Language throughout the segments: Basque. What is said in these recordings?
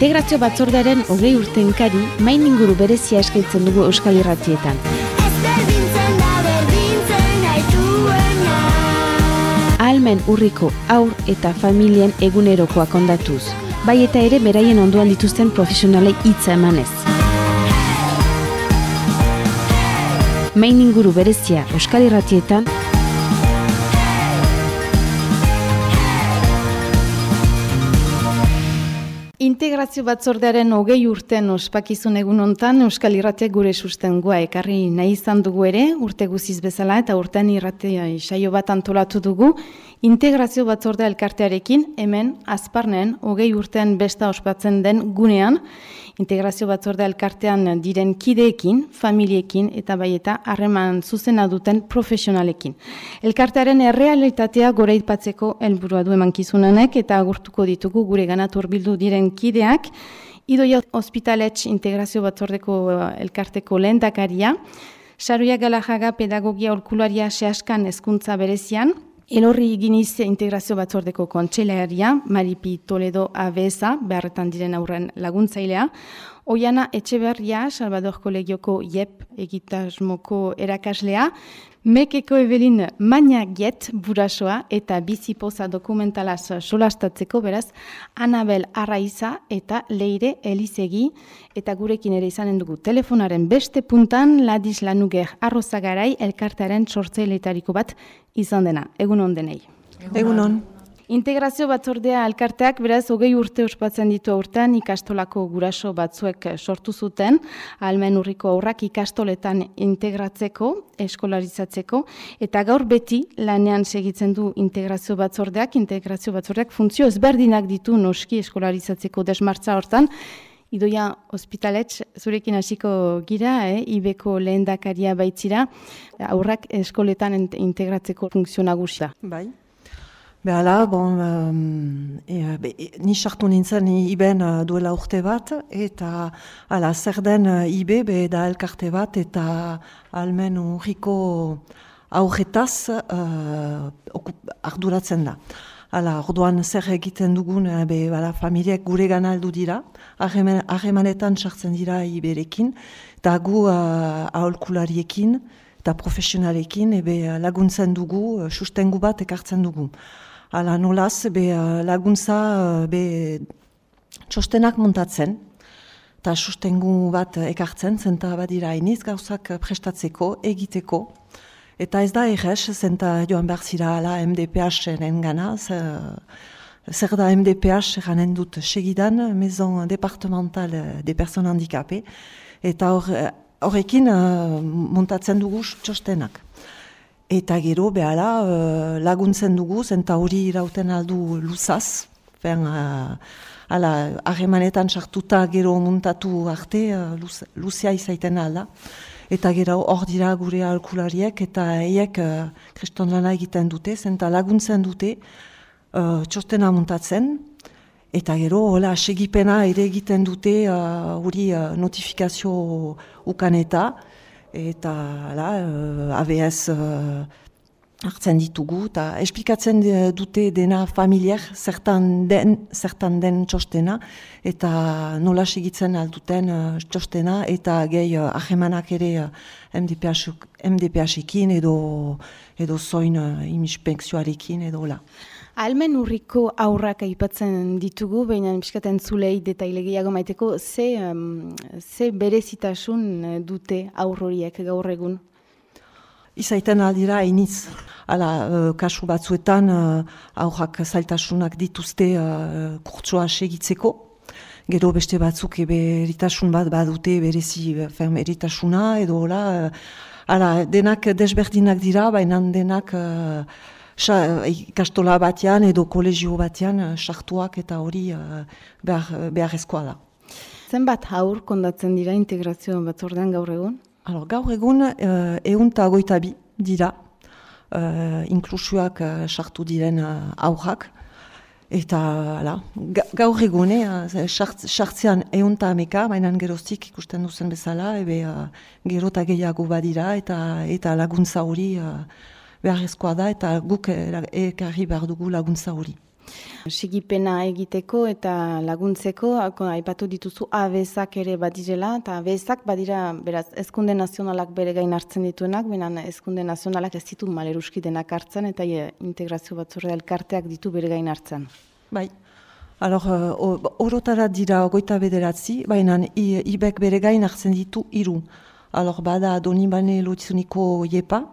Integrazio batzordaren hogei urten kari, main inguru berezia eskaintzen dugu Euskal Irratietan. Almen urriko aur eta familien egunerokoa kondatuz. Bai eta ere beraien onduan dituzten profesionalei hitza emanez. Main inguru berezia Euskal Irratietan, Integrazio batzordearen hogei urten ospakizun egun ontan Euskal Irratiak gure sustengua ekarri nahi izan dugu ere, urte guziz bezala eta urtean irratea saio bat antolatu dugu. Integrazio batzordea elkartearekin, hemen, azparnen, hogei urtean besta ospatzen den gunean, integrazio batzordea elkartean diren kideekin, familiekin eta bai eta harreman zuzena duten profesionalekin. Elkartearen errealitatea gora ipatzeko helburua du emankizunanek eta agurtuko ditugu gure ganatur bildu diren kideak, Idoia Hospitaletx Integrazio Batzordeko eh, elkarteko lehendakaria, Saruia Galajaga Pedagogia Olkularia Sehaskan Hezkuntza Berezian, Elorri iginiz integrazio batzordeko kontseilearia, Maripi Toledo Abeza, beharretan diren aurren laguntzailea, Oiana Etxeberria, Salvador Kolegioko IEP egitasmoko erakaslea, Mekeko Evelin Maina Giet burasoa eta bizipoza dokumentalaz solastatzeko beraz Anabel Arraiza eta Leire Elizegi eta gurekin ere izanen dugu telefonaren beste puntan Ladis Lanuger Arrozagarai elkartearen sortzeiletariko bat izan dena. Egun on denei. Egun on. Integrazio batzordea alkarteak beraz hogei urte ospatzen ditu aurten ikastolako guraso batzuek sortu zuten, almen urriko aurrak ikastoletan integratzeko, eskolarizatzeko, eta gaur beti lanean segitzen du integrazio batzordeak, integrazio batzordeak funtzio ezberdinak ditu noski eskolarizatzeko desmartza hortan, Idoia ospitaletx, zurekin hasiko gira, eh? ibeko lehen dakaria baitzira, aurrak eskoletan integratzeko funtzio nagusia. Bai. Behala, bon, um, e, be, e, ni sartu nintzen iben uh, duela urte bat, eta ala, zer den uh, ibe, be da elkarte bat, eta almen urriko aurretaz uh, arduratzen da. Hala, orduan zer egiten dugun, be, bala, familiek gure gana aldu dira, harremanetan sartzen dira iberekin, eta gu uh, aholkulariekin, eta profesionalekin ebe laguntzen dugu, sustengu bat ekartzen dugu. Hala, nolaz, be, uh, laguntza, uh, be, txostenak montatzen, eta sustengu bat ekartzen, zenta badira iniz gauzak prestatzeko, egiteko, eta ez da errez, zenta joan behar zira ala MDPH-enen gana, zer da MDPH eranen dut segidan, Maison Departemental de Person Handicapé, eta horrekin uh, montatzen dugu txostenak. Eta gero, behala, uh, laguntzen dugu, zenta hori irauten aldu luzaz, fen, uh, ala, arremanetan sartuta gero muntatu arte, uh, luzia izaiten alda. Eta gero hor dira gure alkulariek, eta eiek kriston lana egiten dute, zenta laguntzen dute, uh, txostena muntatzen, Eta gero, hola, segipena ere egiten dute hori notifikazio ukaneta, eta la, uh, ABS uh, hartzen ditugu, eta esplikatzen dute dena familiar zertan den, zertan den txostena, eta nola segitzen alduten uh, txostena, eta gehi uh, ahemanak ere uh, MDPH-ekin edo, edo zoin uh, imispekzioarekin edo la. Almen urriko aurrak aipatzen ditugu, baina piskaten zulei detaile gehiago maiteko, ze, um, ze berezitasun eh, dute aurroriek gaur egun? Izaiten aldira iniz. Hala, uh, kasu batzuetan uh, aurrak zailtasunak dituzte uh, kurtsua segitzeko. Gero beste batzuk eritasun bat badute berezi ferm eritasuna edo hola. hala, denak desberdinak dira, baina denak ikastola batean edo kolegio batean eh, sartuak eta hori uh, behar, beharrezkoa da. Zenbat haur kondatzen dira integrazio batzordean gaur egun? Alors, gaur egun uh, egun eta goita bi dira uh, inklusioak sartu diren uh, aurrak. Eta ala, gaur egun, eh, sartzean egun eta ameka, mainan geroztik ikusten duzen bezala, ebe uh, gerota gehiago badira eta, eta laguntza hori beharrezkoa da eta guk ekarri behar dugu laguntza hori. Sigipena egiteko eta laguntzeko, aipatu dituzu abezak ere badirela, eta abezak badira, beraz, ezkunde nazionalak bere gain hartzen dituenak, benen ezkunde nazionalak ez ditu maleruski denak hartzen, eta e, integrazio batzorde elkarteak ditu bere gain hartzen. Bai, alor, horotara uh, dira ogoita bederatzi, baina ibek bere gain hartzen ditu iru. Alor, bada donibane lotzuniko jepa,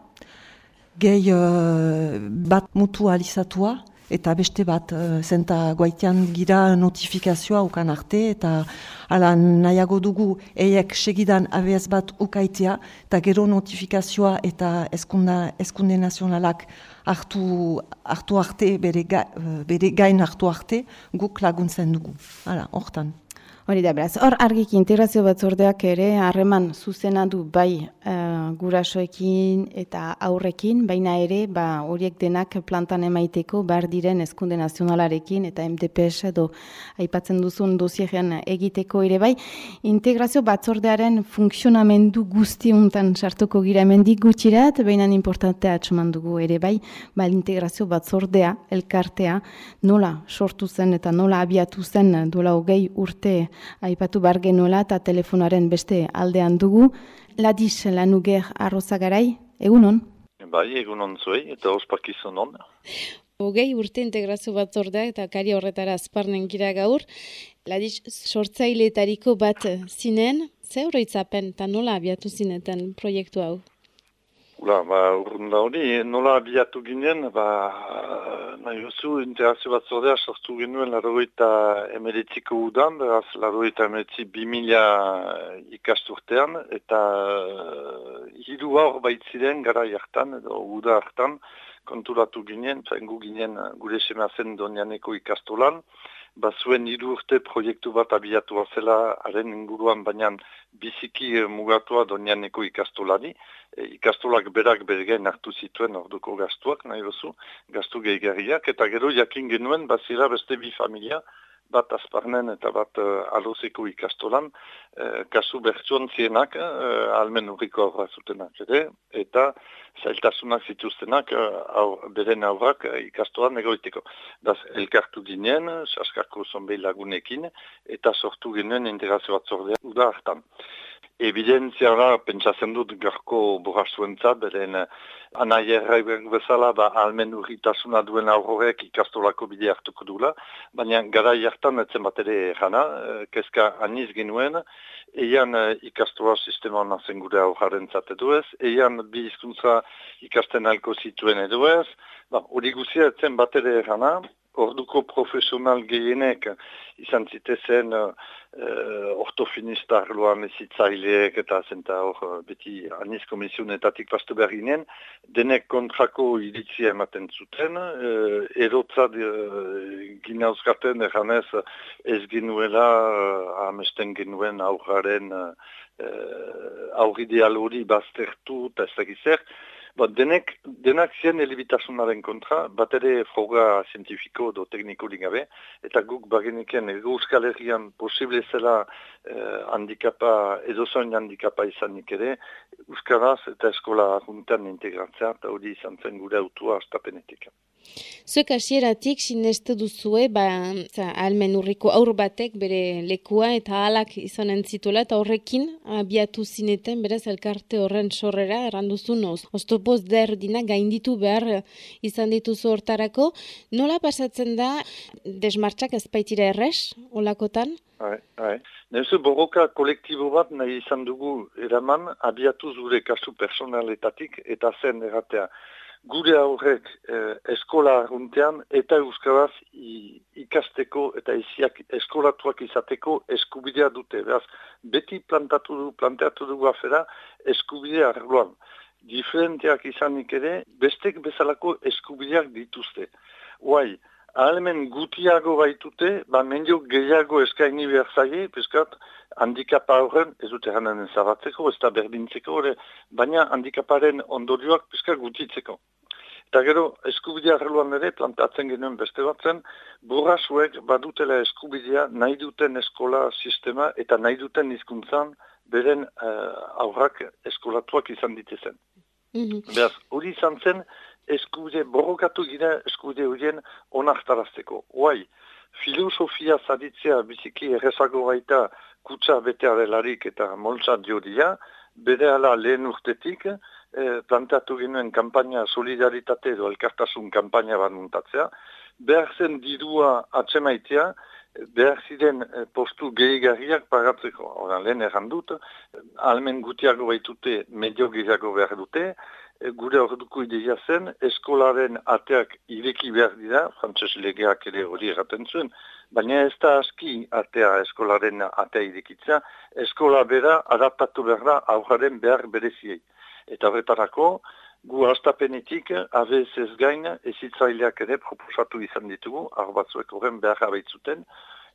gehi uh, bat mutu alizatua, eta beste bat, uh, zenta guaitean gira notifikazioa ukan arte, eta ala nahiago dugu eiek segidan ABS bat ukaitea, eta gero notifikazioa eta eskunda, eskunde nazionalak hartu, hartu arte, bere, ga, uh, bere gain hartu arte, guk laguntzen dugu. Hala, hortan. Hori da, beraz, hor argik integrazio batzordeak ere harreman zuzena du bai uh, gurasoekin eta aurrekin, baina ere ba, horiek denak plantan emaiteko behar diren eskunde nazionalarekin eta MDPS edo aipatzen duzun dosiegean egiteko ere bai. Integrazio batzordearen funksionamendu guzti untan sartuko gira emendik gutxirat, baina importantea atxuman dugu ere bai, ba, integrazio batzordea, elkartea, nola sortu zen eta nola abiatu zen dola hogei urte aipatu bar genuela eta telefonaren beste aldean dugu. Ladis lanuger arrozagarai, egunon? Bai, egunon zuei, eta ospakizun hon. Hogei urte integrazio bat zordea eta kari horretara azparnen gira gaur. Ladis sortzaileetariko bat zinen, ze horretzapen eta nola abiatu zineten proiektu hau? Ula, ba, urrunda hori, nola abiatu ginen, ba, nahi duzu, interazio bat zordea sortu genuen larroita emeritziko udan, beraz, larroita emeritzi bimila ikasturtean, eta uh, hiru hor baitziren gara jartan, edo uda hartan, konturatu ginen, gu ginen gure semazen donianeko ikastolan, bazuen hiru urte proiektu bat abiatu zela haren inguruan baina biziki mugatua donianeko ikastolari. E, ikastolak berak bergen hartu zituen orduko gastuak, nahi duzu, gastu gehiagriak, eta gero jakin genuen bazira beste bi familia, bat azparnen eta bat uh, alozeko ikastolan, uh, kasu bertsuan zienak, uh, almen urriko aurra zutenak ere, eta zailtasunak zituztenak uh, aur, beren aurrak uh, ikastolan egoiteko. Daz, elkartu ginen, saskarko zonbei lagunekin, eta sortu ginen integrazio bat zordea, uda hartan. Evidentzia da, pentsatzen dut garko borrazuentzat, beren eh, anaierra bezala, ba, almen urritasuna duen aurrorek ikastolako bide hartuko dula, baina gara jartan etzen bat ere jana, eh, kezka aniz genuen, eian eh, ikastola sistema nazen gure aurraren zate duez, eian bi izkuntza ikasten alko zituen edo ez, ba, hori guzia etzen bat ere jana, orduko profesional gehienek izan zitezen uh, ortofinista arloan ezitzaileek eta zenta hor uh, beti aniz komisionetatik pastu behar ginen, denek kontrako iritzia ematen zuten, uh, erotzat uh, gina euskaten erranez ez genuela uh, amesten genuen aurraren uh, aurrideal hori baztertu eta ez Ba, denek, denak zien elibitasunaren kontra, bat ere froga zientifiko edo tekniko gabe, eta guk bageniken euskal herrian posible zela eh, handikapa, edo zoin handikapa izanik ere, euskaraz eta eskola juntan integratzea, eta hori izan zen gure autua astapenetik. Zuek hasieratik sinestu duzue, ba, almen urriko aur batek bere lekua eta alak izanen zituela, eta horrekin abiatu zineten, beraz, elkarte horren sorrera, erranduzun, oztopoz derdina gainditu behar izan dituzu hortarako. Nola pasatzen da, desmartxak ezpaitira errez, olakotan? Hai, hai. Neuzu borroka kolektibo bat nahi izan dugu eraman, abiatu zure kasu personaletatik eta zen erratea gure aurrek eh, eskola arruntean eta euskaraz ikasteko eta iziak eskolatuak izateko eskubidea dute. Beraz, beti plantatu du, planteatu dugu afera eskubidea arloan. Diferenteak izanik ere, bestek bezalako eskubideak dituzte. Uai, ahalmen gutiago baitute, ba mendio gehiago eskaini behar zaie, peskat, handikapa horren, ez dute ganen zabatzeko, ez da berdintzeko, baina handikaparen ondorioak peskat gutitzeko. Eta gero, eskubidea arreluan ere, plantatzen genuen beste batzen, burrasuek badutela eskubidea nahi duten eskola sistema eta nahi duten hizkuntzan beren uh, aurrak eskolatuak izan ditezen. Mm -hmm. Beraz, hori izan zen, eskude, borrokatu gira eskude horien onartarazteko. Oai, filosofia zaditzea biziki errezago baita kutsa betea delarik eta moltsa diodia, bere ala lehen urtetik, eh, planteatu genuen kampaina solidaritate edo elkartasun kampaina bat muntatzea, behar zen didua atsemaitea, behar ziren eh, postu gehigarriak pagatzeko. Horan lehen errandut, almen gutiago baitute medio gehiago behar dute, eh, gure orduko ideia zen, eskolaren ateak ireki behar dira, frantzes legeak ere hori erraten zuen, baina ez da aski atea eskolaren atea irekitza, eskola bera adaptatu behar aurraren behar bereziei. Eta horretarako, gu hastapenetik, abez ez gain, ezitzaileak ere proposatu izan ditugu, hau batzuek horren behar abaitzuten,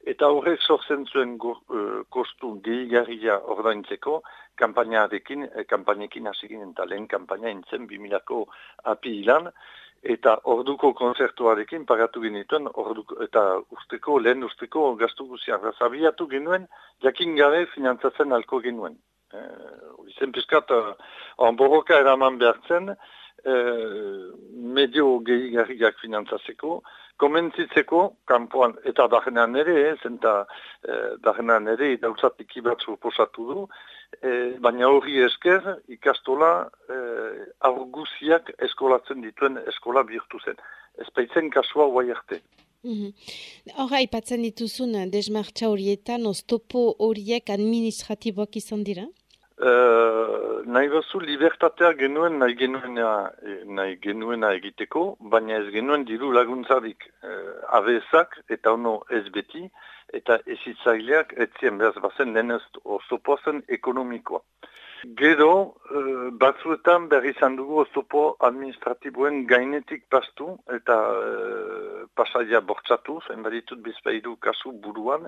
eta horrek sortzen zuen uh, kostu gehigarria ordaintzeko, kampainarekin, eh, kampainekin hasi ginen, eta lehen kampaina intzen 2000ko api ilan, eta orduko konzertuarekin pagatu genituen, orduko, eta usteko, lehen usteko gaztu guziak. Zabiatu genuen, jakin gabe finantzatzen alko genuen. Uh, izen piskat, uh, borroka eraman behartzen, medio gehigarriak finantzatzeko, komentzitzeko, kanpoan, eta dahenean ere, zenta eh, dahenean ere, idautzat ikibatzu posatu du, eh, baina hori esker, ikastola eh, aurguziak eskolatzen dituen eskola bihurtu zen. Ez baitzen kasua guai arte. Mhm. Hora, ipatzen dituzun desmartza horietan, oztopo horiek administratiboak izan dira? Uh, nahi bazu libertatea genuen nahi genuena, nahi genuena egiteko, baina ez genuen diru laguntzarik uh, abezak eta ono ez beti, eta ezitzaileak etzien behaz bazen denez osopoazen ekonomikoa. Gero, uh, batzuetan berri izan dugu osopo administratiboen gainetik pastu eta uh, pasaia bortzatu, zen baditut bizpaidu kasu buruan,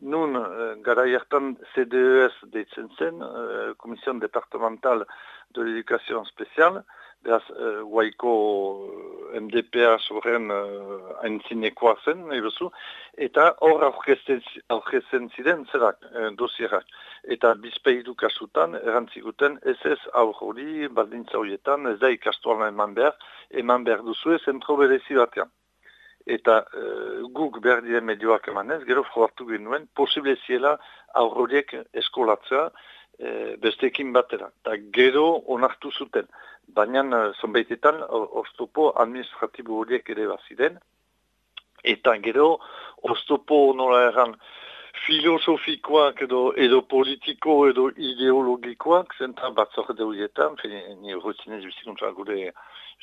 Nun, uh, gara jartan CDES deitzen zen, uh, Komision Departemental de l'Education Special, behaz, uh, guaiko MDPA horren uh, aintzinekoa zen, nahi bezu, eta hor aurkezen ziren zerak, uh, dosierak. Eta bizpeidu kasutan, erantziguten, ez ez aur hori, baldintza horietan, ez da ikastuan eman behar, eman behar duzu ez, entro berezi batean eta uh, guk behar diren medioak emanez, gero frogatu genuen, posible ziela aurroriek eskolatzea e, besteekin batera. Eta gero onartu zuten, baina uh, zonbaitetan oztopo administratibo horiek ere baziden, eta gero oztopo nola erran filosofikoak edo, edo politiko edo ideologikoak, zenta batzorde horietan, ni horretzen ez bizikuntza gure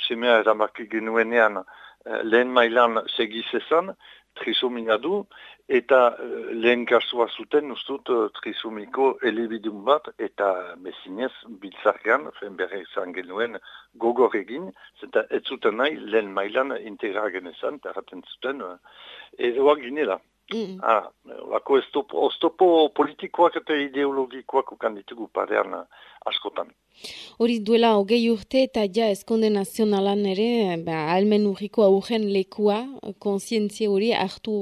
semea eramarki genuenean, Eh, lehen mailan segizezan, trisomina du, eta uh, lehen kasua zuten, ustut, uh, trisomiko elebidun bat, eta mesinez, biltzarkean, fen berre izan genuen, gogor egin, zenta ez zuten nahi, lehen mailan integra genezan, eta raten zuten, edoak ginela. Mm. Ah, lako oztopo politikoak eta ideologikoak ukan ditugu parean askotan. Hori duela hogei urte eta ja eskonde nazionalan ere, ba, almen urriko aurren lekua, konsientzia hori hartu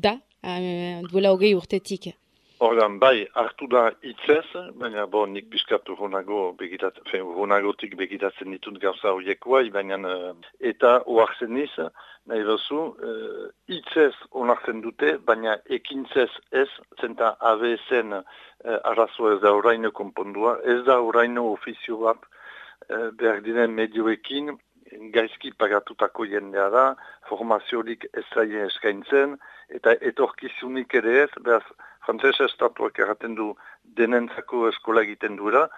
da, eh, duela hogei urtetik. Ordan, bai, hartu da itzez, baina bo, nik biskatu honago begitat, honagotik begitatzen ditut gauza horiekoa, baina uh, eta oartzen niz, nahi bezu, uh, itzez onartzen dute, baina ekintzez ez, zenta ABSen uh, arazo ez da oraino konpondua, ez da oraino ofizio bat uh, behar diren medioekin, gaizki pagatutako jendea da, formaziorik ez zaien eskaintzen, eta etorkizunik ere ez, behaz, frantzese estatuak erraten du denentzako eskola egiten duela,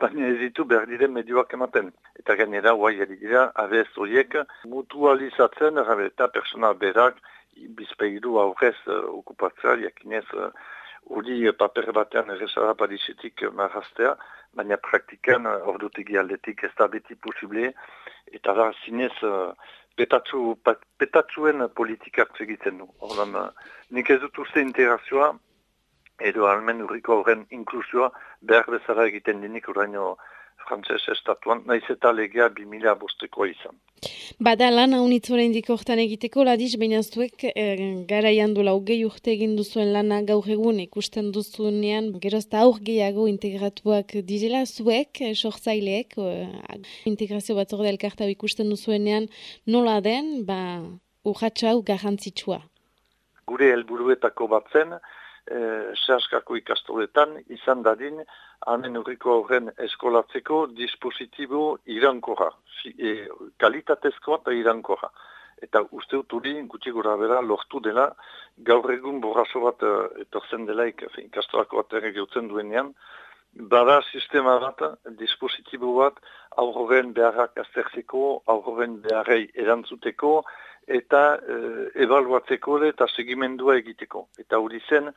baina ez ditu behar diren medioak ematen. Eta gainera, guai dira, abez horiek mutualizatzen, eta persona berak, bizpeiru aurrez uh, okupatzea, jakinez, uh, hori paper batean errezara padisetik marrastea, baina praktikan uh, ordutegi aldetik ez da beti posible, eta da zinez uh, petatzu, petatzuen politikak egiten du. Ordan, uh, nik ez dut uste integrazioa, edo almen urriko horren inklusioa behar bezala egiten dinik uraino frantzes estatuan, naiz eta legea 2000 bosteko izan. Bada lan haunitzora indiko hortan egiteko, ladiz, baina zuek e, garaian dola hogei urte egin duzuen lana gaur egun ikusten duzunean, gerozta aur gehiago integratuak direla zuek, e, sortzaileek, e, integrazio bat elkartau ikusten duzuenean nola den, ba, urratxo hau garrantzitsua. Gure helburuetako bat eh, sehaskako ikastoletan izan dadin hamen urriko horren eskolatzeko dispositibo irankora, e, kalitatezkoa eta irankora. Eta uste uturi gutxi gura bera lortu dela gaur egun borraso bat uh, etorzen delaik ikastolako bat ere geutzen duenean, bada sistema bat, dispositibo bat, aurroren beharrak azterzeko, aurroren beharrei erantzuteko, eta e, ebaluatzeko eta segimendua egiteko. Eta hori zen,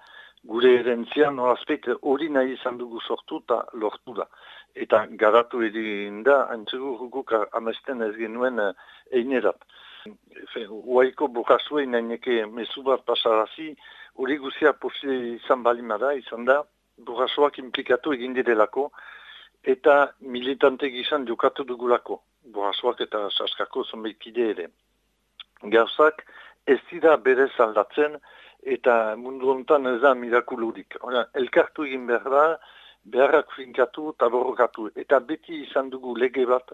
gure erentzian, nolazpeit, hori nahi izan dugu sortu eta lortu da. Eta garatu edin da, antzugu guk amesten ez genuen e, einerat. Huaiko bokazue inaineke mesu bat pasarazi, hori guzia posi izan balimada, izan da, bokazoak implikatu egin direlako, eta militante gizan jokatu dugulako. Bokazoak eta saskako zonbekide ere gauzak ez dira berez aldatzen eta mundu honetan ez da mirakulurik. elkartu egin behar da, beharrak finkatu eta borrokatu. Eta beti izan dugu lege bat,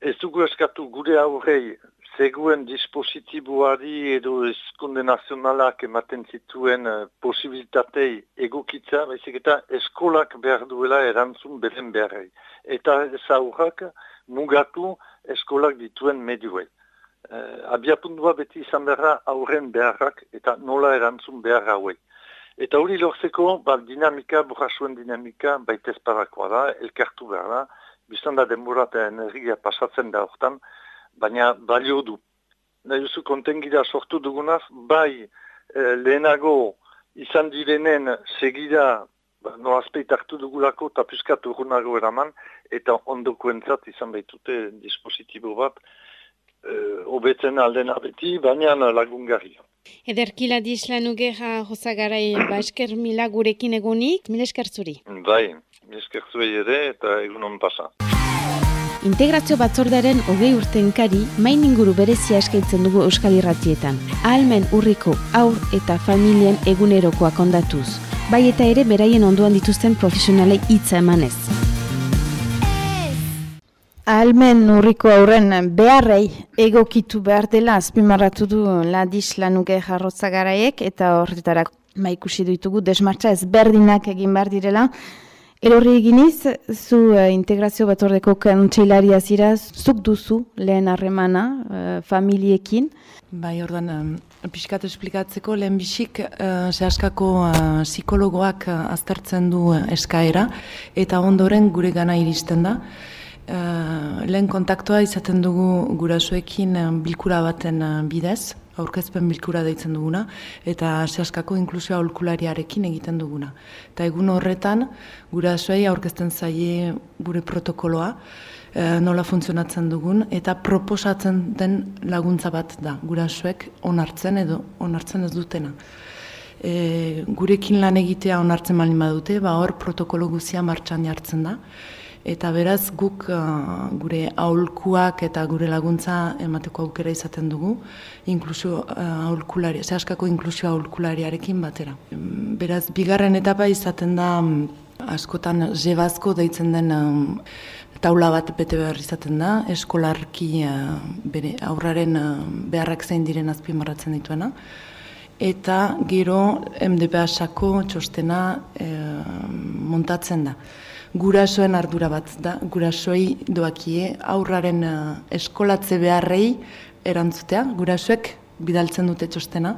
ez dugu eskatu gure aurrei zeguen dispositiboari edo eskunde nazionalak ematen zituen uh, posibilitatei egokitza, baizik eta eskolak behar duela erantzun beren beharrei. Eta ez aurrak mugatu eskolak dituen medioei eh, abiapundua beti izan beharra aurren beharrak eta nola erantzun behar hauek. Eta hori lortzeko, ba, dinamika, burrasuen dinamika, baitez parakoa da, elkartu behar da, biztan da denbora eta energia pasatzen da hortan, baina balio du. Nahi duzu kontengira sortu dugunaz, bai eh, lehenago izan direnen segida ba, no azpeit hartu dugulako eta piskatu urgunago eraman, eta ondokuentzat izan baitute dispositibo bat, uh, obetzen alden abeti, baina lagungarri. Ederkila dislan ugeha hosagarai ba esker mila gurekin egunik, mila esker. Bai, mila esker ere eta egunon pasa. Integrazio batzordaren hogei urtenkari main inguru berezia eskaintzen dugu Euskal Irratietan. Ahalmen urriko aur eta familien egunerokoak ondatuz. Bai eta ere beraien onduan dituzten profesionalei hitza emanez. Almen urriko aurren beharrei egokitu behar dela azpimarratu du ladis lanuge jarrotza garaiek eta horretarak maikusi duitugu desmartza ezberdinak egin behar direla. Elorri eginiz, zu uh, integrazio bat ordeko kantxeilaria zira, zuk duzu lehen harremana uh, familiekin. Bai, ordan, um, pixkat esplikatzeko, lehen bisik uh, zehaskako uh, psikologoak uh, aztertzen du eskaera, eta ondoren gure gana iristen da. Uh, lehen kontaktua izaten dugu gurasoekin uh, bilkura baten uh, bidez, aurkezpen bilkura deitzen duguna, eta sehaskako inklusioa aholkulariarekin egiten duguna. Eta egun horretan, gurasoei aurkezten zaie gure protokoloa, nola funtzionatzen dugun, eta proposatzen den laguntza bat da, gurasoek onartzen edo onartzen ez dutena. E, gurekin lan egitea onartzen malin badute, ba hor protokolo guzia martxan jartzen da, Eta beraz guk uh, gure aholkuak eta gure laguntza emateko aukera izaten dugu, inklusio uh, aholkulari, zehaskako inklusio aholkulariarekin batera. Beraz, bigarren etapa izaten da um, askotan zebazko deitzen den um, taula bat bete behar izaten da, eskolarki uh, bere aurraren uh, beharrak zein diren azpimarratzen dituena. Eta gero MDPA-sako txostena uh, montatzen da gurasoen ardura bat da, gurasoei doakie aurraren uh, eskolatze beharrei erantzutea, gurasoek bidaltzen dute txostena,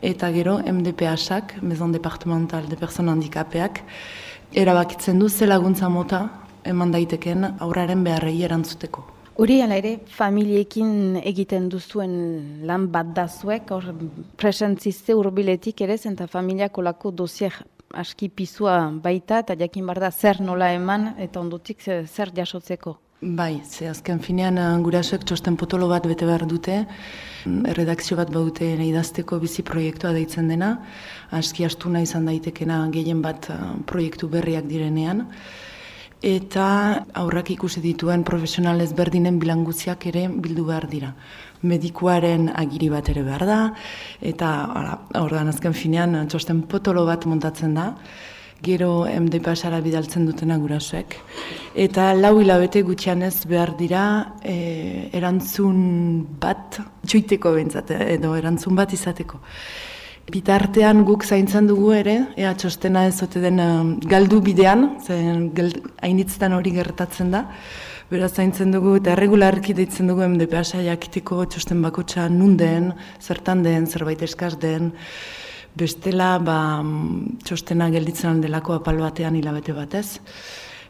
eta gero MDPA-sak, Maison Departemental de Persona Handikapeak, erabakitzen du ze laguntza mota eman daiteken aurraren beharrei erantzuteko. Hori ala ere, familiekin egiten duzuen lan bat da zuek, hor presentzizte urbiletik ere, zenta familiako lako dosier aski pizua baita eta jakin bar da zer nola eman eta ondotik zer jasotzeko. Bai, ze azken finean eh, gurasoek txosten potolo bat bete behar dute, mm, redakzio bat baute idazteko bizi proiektua deitzen dena, aski astuna izan daitekena gehien bat eh, proiektu berriak direnean, eta aurrak ikusi dituen profesional ezberdinen bilanguziak ere bildu behar dira. Medikuaren agiri bat ere behar da, eta ordan azken finean txosten potolo bat montatzen da, gero MD pasara bidaltzen dutena gurasoek. Eta lau hilabete gutxianez behar dira e, erantzun bat, txuiteko bentsat, edo erantzun bat izateko. Bitartean guk zaintzen dugu ere, ea txostena ez ote den um, galdu bidean, zen hainitzetan hori gertatzen da, Beraz, zaintzen dugu eta erregularki deitzen dugu MDPA jakiteko txosten bakotxa nun den, zertan den, zerbait eskaz den, bestela ba, txostena gelditzen aldelako apal batean hilabete batez,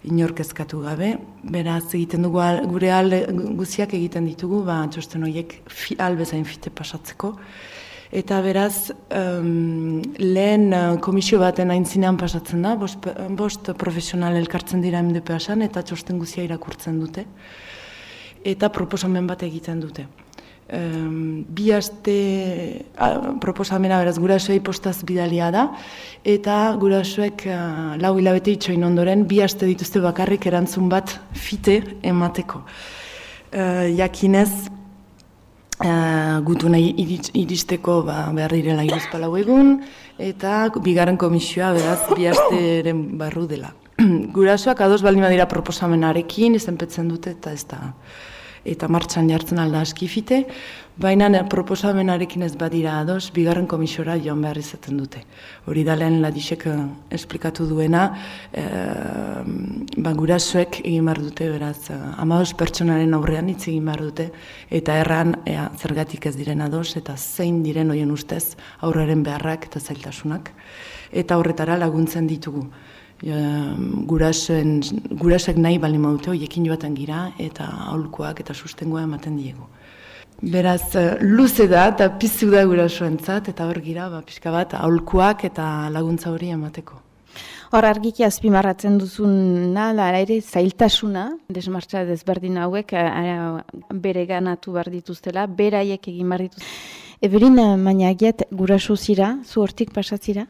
inork ezkatu gabe. Beraz, egiten dugu gure alde guziak egiten ditugu, ba, txosten horiek fi, albezain fite pasatzeko. Eta beraz, um, lehen uh, komisio baten aintzinean pasatzen da, bost, bost profesional elkartzen dira MDPA-san eta txosten guzia irakurtzen dute. Eta proposamen bat egiten dute. Um, bi aste uh, proposamena beraz gurasoei postaz bidalia da, eta gurasoek uh, lau hilabete itxoin ondoren bi aste dituzte bakarrik erantzun bat fite emateko. Uh, jakinez, Uh, gutu nahi iristeko ba, behar direla iruzpalau egun, eta bigarren komisioa beraz bihazteren barru dela. Gurasoak ados baldin badira proposamenarekin, izenpetzen dute eta ez da eta martxan jartzen alda askifite, baina proposamenarekin ez badira ados, bigarren komisora joan behar izaten dute. Hori da lehen ladisek eh, esplikatu duena, e, ba, gurasoek egin behar dute, beraz, eh, amados pertsonaren aurrean hitz egin behar dute, eta erran ea, zergatik ez diren ados, eta zein diren hoien ustez aurraren beharrak eta zailtasunak, eta horretara laguntzen ditugu gurasen, gurasek nahi bali maute hoiekin joaten gira eta aholkoak eta sustengoa ematen diegu. Beraz, eh, luze da eta piztu da gurasoentzat eta hor gira, ba, pixka bat, aholkoak eta laguntza hori emateko. Hor argiki azpimarratzen duzun da ere zailtasuna, desmartza desberdin hauek ara, bere ganatu behar dituztela, beraiek egin behar dituztela. Eberin, eh, baina agiat guraso zira, zu hortik pasatzira?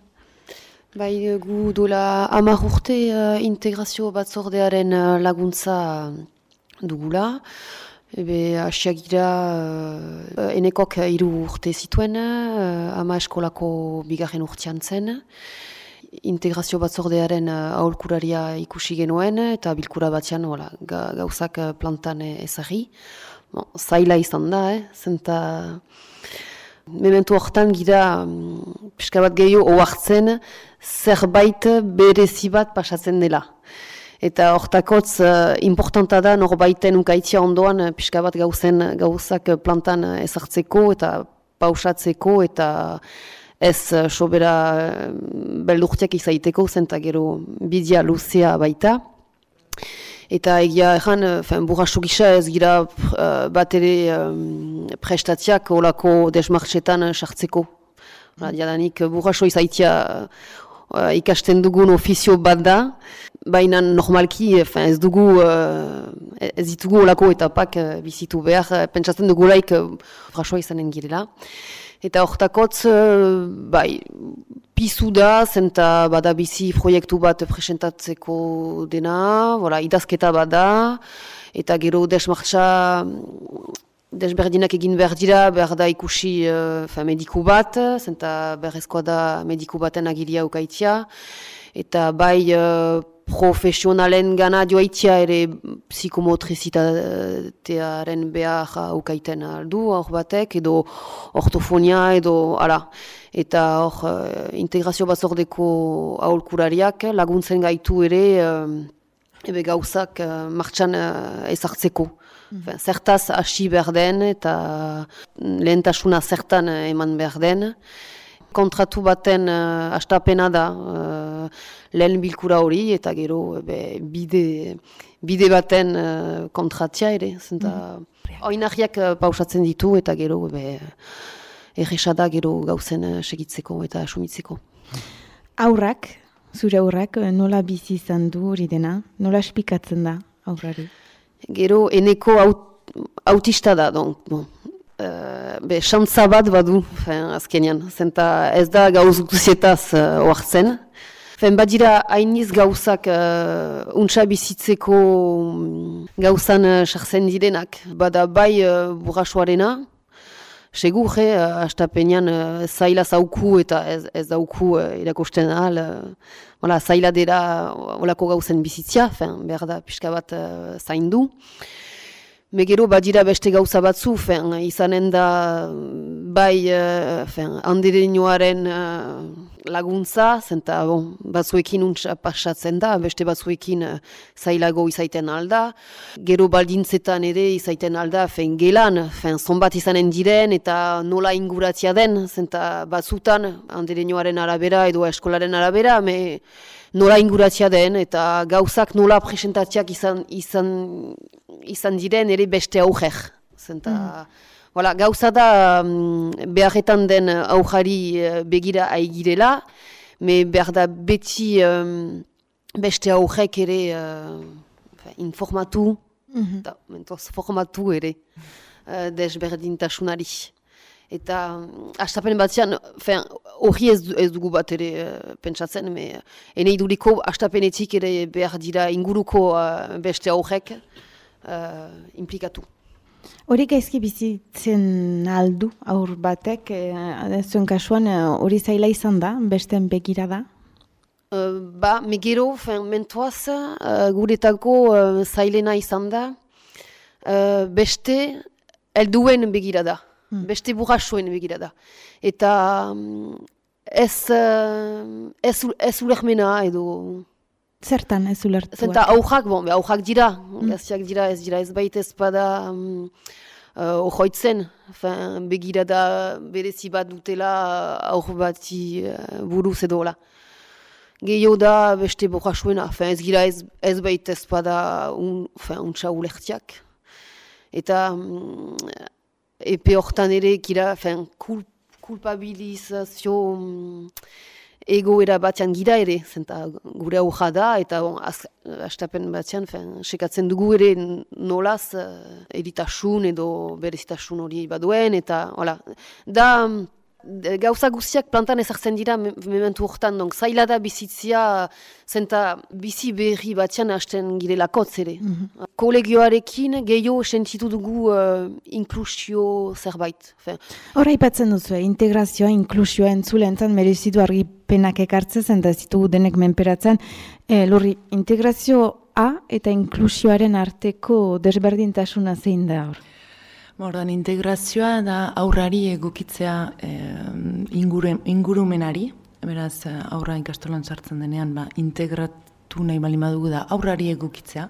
Bai, gu dola amar urte uh, integrazio batzordearen uh, laguntza dugula. Ebe, asiagira, uh, enekok iru urte zituen, uh, ama eskolako bigarren urtean zen. Integrazio batzordearen uh, aholkuraria ikusi genuen, eta bilkura batzean wala, ga, gauzak plantan ezagri. Bon, zaila izan da, eh? zenta... Mementu hortan gira, um, pixka bat gehiago, oartzen, zerbait berezi bat pasatzen dela. Eta hortakotz uh, importanta da norbaiten ukaitzia ondoan uh, pixka bat gauzen gauzak plantan ezartzeko eta pausatzeko eta ez sobera beldurtiak izaiteko zenta gero bidia luzea baita. Eta egia ezan, burrasu gisa ez gira uh, bat ere um, prestatziak olako desmartxetan sartzeko. Mm. Jadanik burraso izaitia uh, ikasten dugun ofizio bat da, baina normalki ez dugu uh, ez ditugu olako etapak uh, bizitu behar, pentsatzen dugu laik uh, rasoa izanen girela. Eta hortakotz, uh, bai, pizu da, zenta bada proiektu bat presentatzeko dena, voilà, idazketa bat da, eta gero desmartza desberdinak egin behar dira, behar da ikusi uh, mediku bat, zenta berrezkoa da mediku baten agiria ukaitia, eta bai uh, profesionalen gana joaitia ere psikomotrizitatearen behar ukaiten aldu, hor batek, edo ortofonia, edo ala. Eta hor uh, integrazio bazordeko aholkurariak laguntzen gaitu ere uh, ebe gauzak uh, martxan ezartzeko. Mhm. Zertaz hasi behar den eta lehentasuna zertan eman behar den. Kontratu baten uh, astapena da uh, lehen bilkura hori eta gero be, bide, bide baten uh, kontratzia ere. Zenta, mm. Oinarriak uh, pausatzen ditu eta gero be, erresada gero gauzen uh, segitzeko eta asumitzeko. Aurrak, zure aurrak, nola bizi izan du hori dena? Nola espikatzen da aurrari? Gero, eneko aut, autista da, don, bon. Uh, be, bat badu, fin, azkenean, zenta ez da gauz guzietaz uh, oartzen. Fen badira hainiz gauzak uh, untsa bizitzeko mm, gauzan uh, sartzen direnak. Bada bai uh, burrasoarena, segur, eh, astapenean uh, zaila zauku eta ez, ez dauku uh, irakosten ahal, uh, zaila dira olako gauzen bizitzia, fen, behar da pixka bat uh, zaindu. Megero badira beste gauza batzu, fen, izanen da bai uh, fen, laguntza, zenta bon, batzuekin untsa pasatzen da, beste batzuekin uh, zailago izaiten alda. Gero baldintzetan ere izaiten alda, fen gelan, fen zonbat izanen diren eta nola inguratzia den, zenta batzutan handirenioaren arabera edo eskolaren arabera, me nola inguratzia den eta gauzak nola presentatziak izan, izan, izan diren ere beste auger. Zenta... Mm. Voilà, gauza da um, beharretan den aujari uh, begira aigirela, me behar da beti um, beste aurrek ere uh, informatu, mm -hmm. da, formatu ere uh, desberdintasunari. Eta um, astapen batzean, hori ez, ez dugu bat ere uh, pentsatzen, me uh, enei duriko astapenetik ere behar dira inguruko uh, beste aurrek uh, implikatu. Hori gaizki bizitzen aldu aur batek, eh, zuen kasuan eh, hori zaila izan da, besten begira da? Uh, ba, megero, mentuaz, uh, guretako uh, zailena izan da, uh, beste elduen begira da, hmm. beste burrasuen begira da. Eta um, ez, uh, ez, ez ulermena edo Zertan ez ulertu? Zenta aujak, bon, aujak dira, mm. dira, ez dira ez baita ez bada um, uh, ojoitzen, fin, begira da berezi bat dutela aur bati uh, buruz edo la. Gehio da beste boka suena, fin, ez gira ez, ez baita ez bada un, fin, untsa ulertiak. Eta um, epe hortan ere gira, fin, kul, kulpabilizazio... Um, egoera batzean gira ere, zenta gure aurra da, eta bon, astapen batzean, sekatzen dugu ere nolaz uh, eritasun edo berezitasun hori baduen, eta hola, da gauza guztiak plantan ezartzen dira mementu horretan, donk zaila da bizitzia zenta bizi berri batzean hasten girelakotz ere. Mm Kolegioarekin gehiago sentitu dugu uh, inklusio zerbait. Hora ipatzen duzu, integrazioa, inklusioa entzulentan merezidu argi penak ekartzen zen, da zitugu denek menperatzen. E, lurri, integrazioa eta inklusioaren arteko desberdintasuna zein da hor? Mordan integrazioa da aurrari egokitzea eh, ingurumenari, beraz aurra ikastolan sartzen denean ba, integratu nahi bali madugu da aurrari egokitzea,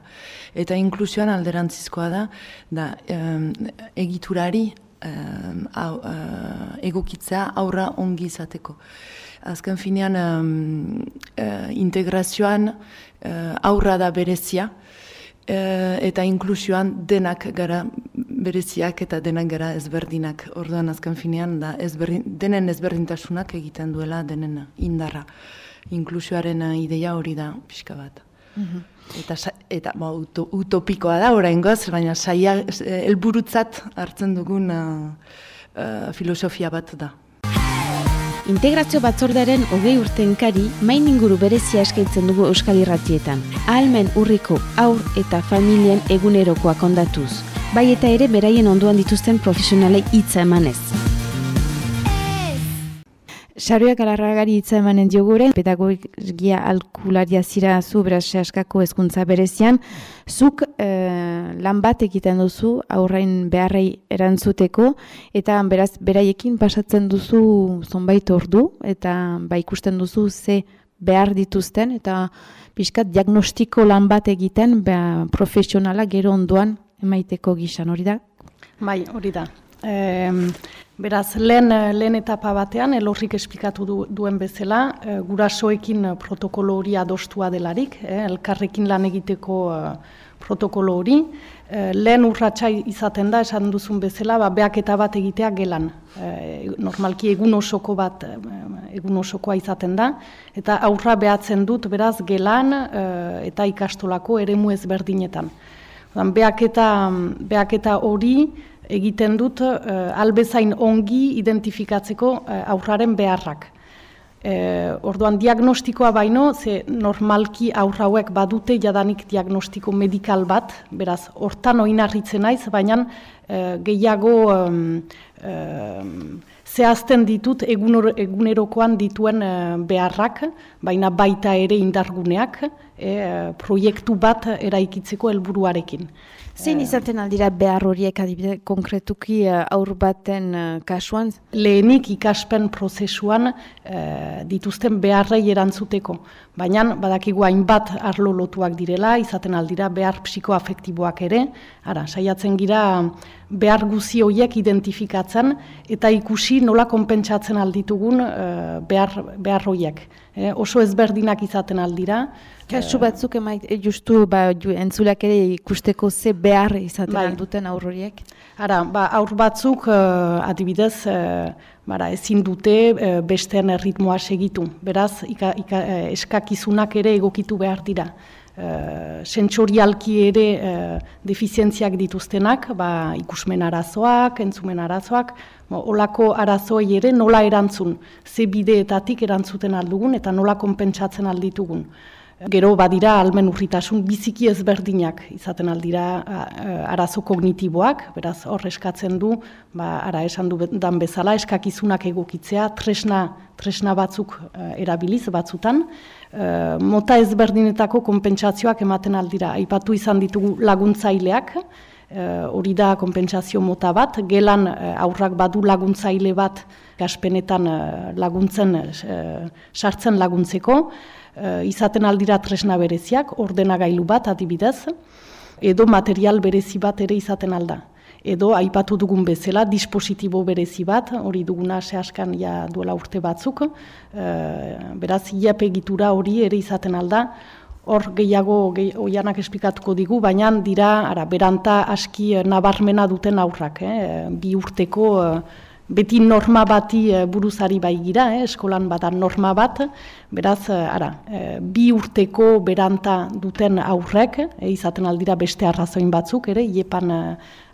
eta inklusioan alderantzizkoa da, da egiturari eh, egokitzea aurra ongi izateko. Azken finean integrazioan aurra da berezia, eta inklusioan denak gara bereziak eta denak gara ezberdinak. Orduan azken finean da ezberdin, denen ezberdintasunak egiten duela denen indarra. Inklusioaren ideia hori da pixka bat. Mhm. Eta, eta ba, utopikoa da orain goz, baina saia helburutzat hartzen dugun uh, filosofia bat da. Integrazio batzordaren hogei urtenkari main inguru berezia eskaintzen dugu Euskal Irratietan. Ahalmen urriko aur eta familien egunerokoak ondatuz bai eta ere beraien onduan dituzten profesionalei hitza emanez. Saroiak alarragari hitza emanen diogure, pedagogia alkularia zira zu, beraz, askako ezkuntza berezian, zuk eh, lan bat egiten duzu aurrain beharrei erantzuteko, eta beraz, beraiekin pasatzen duzu zonbait ordu, eta ba ikusten duzu ze behar dituzten, eta pixkat diagnostiko lan bat egiten, ba, profesionala gero onduan emaiteko gizan hori da? Bai, hori da. E, beraz, lehen, lehen etapa batean, elorrik esplikatu du, duen bezala, e, gurasoekin protokolo hori adostua delarik, e, elkarrekin lan egiteko e, protokolo hori. E, lehen urratsa izaten da, esan duzun bezala, ba, beaketa bat egitea gelan. E, normalki egun osoko bat, egun osokoa izaten da, eta aurra behatzen dut, beraz, gelan e, eta ikastolako eremu ezberdinetan. Beaketa hori egiten dut uh, albezain ongi identifikatzeko uh, aurraren beharrak. E, orduan diagnostikoa baino, ze normalki aurra hauek badute jadanik diagnostiko medikal bat, beraz, hortan oinarritzen naiz, baina e, gehiago e, zehazten ditut egunerokoan dituen beharrak, baina baita ere indarguneak, e, proiektu bat eraikitzeko helburuarekin. Zein izaten aldira behar horiek adibide konkretuki uh, aur baten uh, kasuan? Lehenik ikaspen prozesuan uh, dituzten beharrei erantzuteko. Baina badakigu hainbat arlo lotuak direla, izaten aldira behar psikoafektiboak ere. Ara, saiatzen gira behar guzi horiek identifikatzen eta ikusi nola konpentsatzen alditugun uh, behar, behar horiek. oso ezberdinak izaten aldira. Kasu batzuk emait, eh, justu ba, entzulak ere ikusteko ze behar izaten bai. duten aurroriek? Ara, ba, aur batzuk uh, adibidez uh, bara, ezin dute uh, besteen ritmoa segitu. Beraz, ika, ika, eskakizunak ere egokitu behar dira. Uh, sentsorialki ere uh, defizientziak dituztenak, ba, ikusmen arazoak, entzumen arazoak, olako arazoi ere nola erantzun, ze bideetatik erantzuten aldugun eta nola konpentsatzen alditugun. Gero badira almen urritasun biziki ezberdinak izaten aldira arazo kognitiboak, beraz hor eskatzen du, ba, ara esan du dan bezala, eskakizunak egokitzea, tresna, tresna batzuk erabiliz batzutan, mota ezberdinetako konpentsazioak ematen aldira. Aipatu izan ditugu laguntzaileak, hori da konpentsazio mota bat, gelan aurrak badu laguntzaile bat gaspenetan laguntzen, sartzen laguntzeko, izaten aldira tresna bereziak, ordenagailu bat adibidez, edo material berezi bat ere izaten alda. Edo aipatu dugun bezala, dispositibo berezi bat, hori duguna sehaskan ja duela urte batzuk, uh, beraz, iap egitura hori ere izaten alda, hor gehiago gehi, oianak esplikatuko digu, baina dira, ara, beranta aski nabarmena duten aurrak, eh? bi urteko beti norma bati e, buruzari bai gira, eh, eskolan bada norma bat, beraz, e, ara, e, bi urteko beranta duten aurrek, e, izaten aldira beste arrazoin batzuk, ere, iepan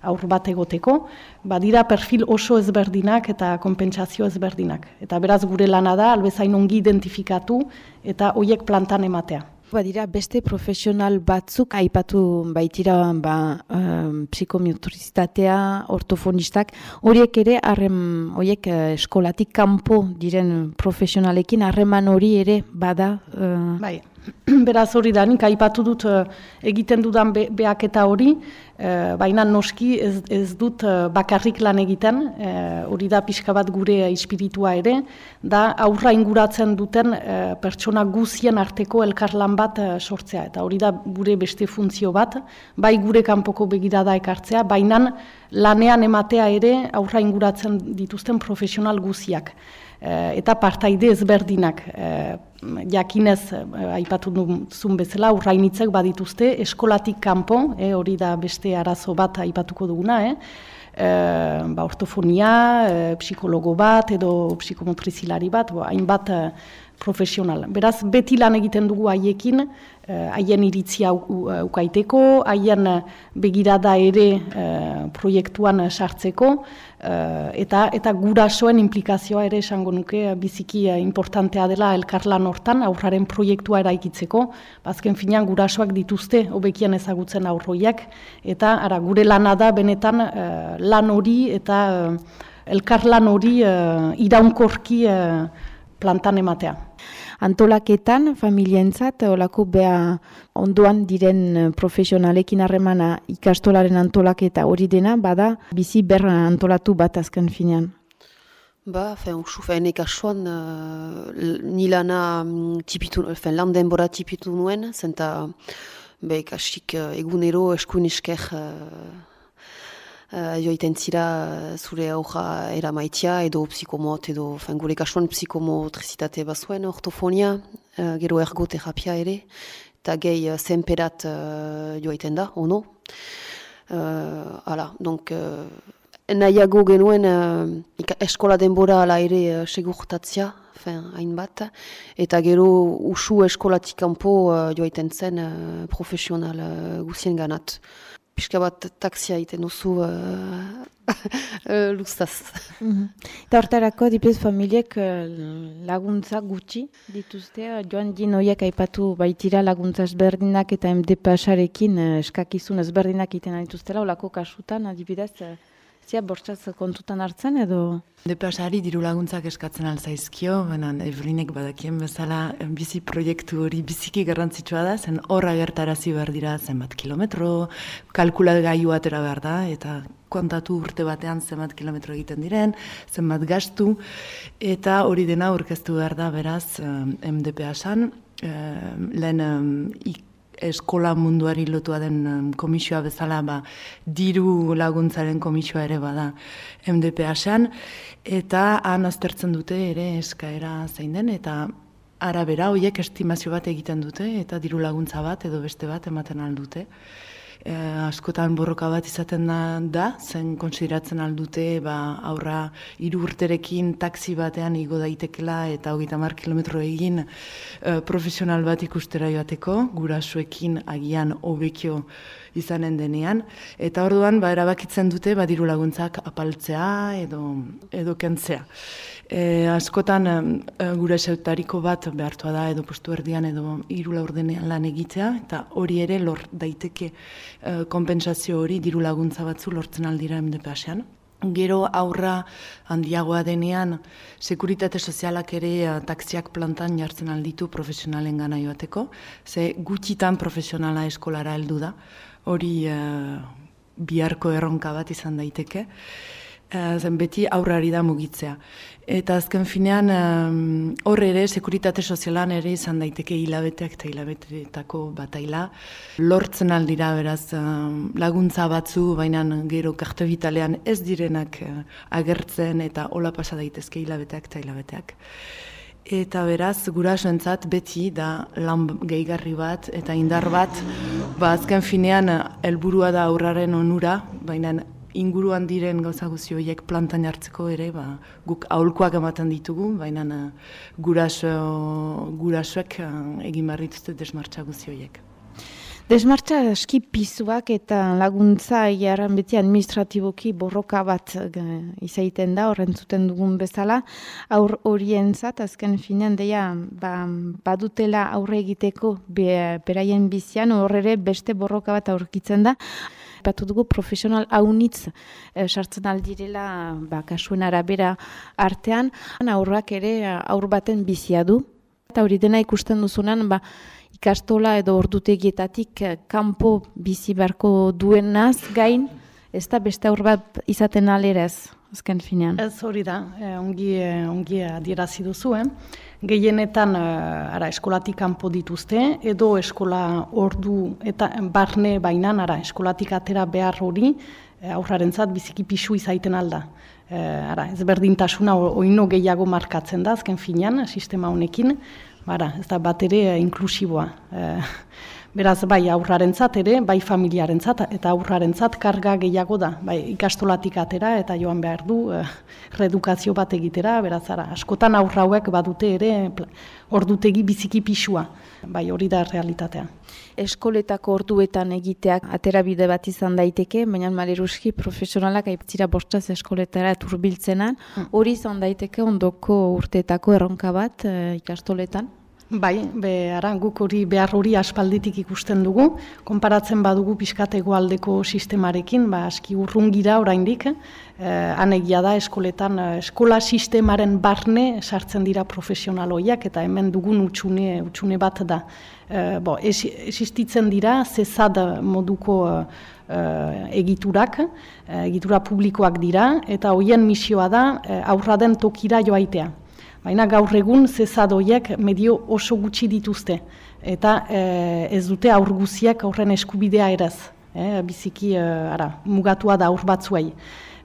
aur bat egoteko, badira perfil oso ezberdinak eta konpentsazio ezberdinak. Eta beraz, gure lana da, albezain ongi identifikatu eta hoiek plantan ematea. Badira beste profesional batzuk aipatu baitira ba, um, psikometrizitatea, ortofonistak, horiek ere harrem horiek uh, eskolatik kanpo diren profesionalekin harreman hori ere bada. Uh... Bai, beraz hori da, nik aipatu dut uh, egiten dudan be, beaketa hori, uh, baina noski ez, ez dut uh, bakarrik lan egiten, hori da pixka bat gure espiritua ere, da aurra inguratzen duten uh, pertsona guzien arteko elkarlan bat sortzea, eta hori da gure beste funtzio bat, bai gure kanpoko begirada ekartzea, baina lanean ematea ere aurra inguratzen dituzten profesional guziak. Eh, eta partaide ezberdinak. E, jakinez, eh, aipatu duzun bezala, urrainitzek badituzte, eskolatik kanpo, e, hori da beste arazo bat aipatuko duguna, e, e, ba, ortofonia, e, psikologo bat edo psikomotrizilari bat, hainbat profesional. Beraz, beti lan egiten dugu haiekin, Eh, haien iritzia eh, ukaiteko, haien eh, begirada ere proiektuan sartzeko, eta eta gurasoen implikazioa ere esango nuke biziki importantea dela elkarlan hortan, aurraren proiektua eraikitzeko, bazken finean gurasoak dituzte hobekien ezagutzen aurroiak, eta ara, gure lana da benetan lan hori eta elkarlan hori iraunkorki plantan ematea antolaketan familientzat olako bea ondoan diren eh, profesionalekin harremana ikastolaren antolaketa hori dena bada bizi berra antolatu bat azken finean. Ba, fen, usu, fen, ekasuan, uh, nilana mm, tipitu, fen, lan denbora tipitu nuen, zenta, be, kasik uh, egunero eskuin esker uh, uh, joiten zira eh, zure aurra eramaitia edo psikomot edo fen, gure kasuan psikomotrizitate bazuen ortofonia, uh, gero ergoterapia ere, eta gehi uh, zenperat uh, joiten da, ono. Uh, ala, donc, uh, nahiago genuen uh, eskola denbora ala ere uh, segurtatzia, hainbat, eta gero usu eskolatik kanpo uh, joiten zen uh, profesional uh, guzien ganat. Pixka bat taksia iten duzu uh, luztaz. Mhm. Eta hortarako, dipez familiek laguntza gutxi dituzte, joan din horiek aipatu baitira laguntza ezberdinak eta MDPasarekin eskakizun ezberdinak iten dituztela, olako kasutan, adibidez, Zia, bortzaz kontutan hartzen edo? Depasari diru laguntzak eskatzen alzaizkio, benen Evelinek badakien bezala bizi proiektu hori biziki garrantzitsua da, zen horra gertarazi behar dira zenbat kilometro, kalkulat gaiu atera behar da, eta kontatu urte batean zenbat kilometro egiten diren, zenbat gastu, eta hori dena aurkeztu behar da beraz MDPA-san, lehen ik eskola munduari lotua den komisioa bezala ba, diru laguntzaren komisioa ere bada MDPA-san, eta han aztertzen dute ere eskaera zein den, eta arabera horiek estimazio bat egiten dute, eta diru laguntza bat edo beste bat ematen aldute e, askotan borroka bat izaten da, da zen konsideratzen aldute ba, aurra hiru urterekin taksi batean igo daitekela eta hogeita mar kilometro egin e, profesional bat ikustera joateko, gurasuekin agian hobekio izanen denean, eta orduan ba, erabakitzen dute ba, diru laguntzak apaltzea edo, edo kentzea. E, askotan e, gure zeutariko bat behartua da edo postu erdian edo hiru laurdenean lan egitea eta hori ere lor daiteke e, kompensazio hori diru laguntza batzu lortzen aldira MDPasean. Gero aurra handiagoa denean, sekuritate sozialak ere taksiak plantan jartzen alditu profesionalen gana joateko, ze gutxitan profesionala eskolara heldu da, hori uh, biharko erronka bat izan daiteke. Eh, zen beti aurrari da mugitzea. Eta azken finean horre ere sekuritate sozialan ere izan daiteke hilabeteak eta hilabeteetako bataila. Lortzen aldira beraz laguntza batzu, baina gero karte vitalean ez direnak uh, agertzen eta hola pasa daitezke hilabeteak eta hilabeteak. Eta beraz, gurasoentzat beti da lan gehigarri bat eta indar bat, ba azken finean helburua da aurraren onura, baina inguruan diren gauza guzi horiek plantan jartzeko ere, ba, guk aholkoak ematen ditugu, baina guraso, gurasoek uh, egin barrituzte desmartza guzi horiek. Desmartza eski pizuak eta laguntza jarran beti administratiboki borroka bat uh, izaiten da, horren zuten dugun bezala, aur horien zat, azken finean deia, ba, badutela aurre egiteko be, beraien bizian, horre beste borroka bat aurkitzen da, aipatu dugu profesional haunitz e, sartzen aldirela ba, kasuen arabera artean, aurrak ere aur baten bizia du. Eta hori dena ikusten duzunan, ba, ikastola edo ordutegietatik eh, kanpo bizi beharko duenaz gain, ez da beste aur bat izaten alerez, azken finean. Ez hori da, e, ongi, ongi adierazi duzu, eh? Gehienetan uh, ara, eskolatik kanpo dituzte, edo eskola ordu eta barne bainan, ara, eskolatik atera behar hori, uh, aurraren zat, biziki pixu izaiten alda. Uh, ara, ez berdintasuna oino gehiago markatzen da, azken finean, sistema honekin, bara, ez da bat ere inklusiboa. Beraz, bai aurrarentzat ere, bai familiarentzat eta aurrarentzat karga gehiago da. Bai, ikastolatik atera eta joan behar du, eh, redukazio bat egitera, beraz, ara, askotan aurrauek badute ere, ordutegi biziki pixua. Bai, hori da realitatea. Eskoletako orduetan egiteak aterabide bat izan daiteke, baina maleruski profesionalak aipatzira bostaz eskoletara turbiltzenan, hmm. hori izan daiteke ondoko urteetako erronka bat eh, ikastoletan? Bai, be, ara, guk hori behar hori aspalditik ikusten dugu, konparatzen badugu pixkatego aldeko sistemarekin, ba, aski urrungira oraindik, eh, anegia da eskoletan, eh, eskola sistemaren barne sartzen dira profesionaloiak, eta hemen dugun utxune, utxune bat da. Eh, bo, es, existitzen dira, zezad moduko eh, egiturak, eh, egitura publikoak dira, eta hoien misioa da eh, aurra den tokira joaitea. Baina gaur egun zezadoiek medio oso gutxi dituzte. Eta e, ez dute aur guziak aurren eskubidea eraz. E, biziki e, ara, mugatua da aur batzuei.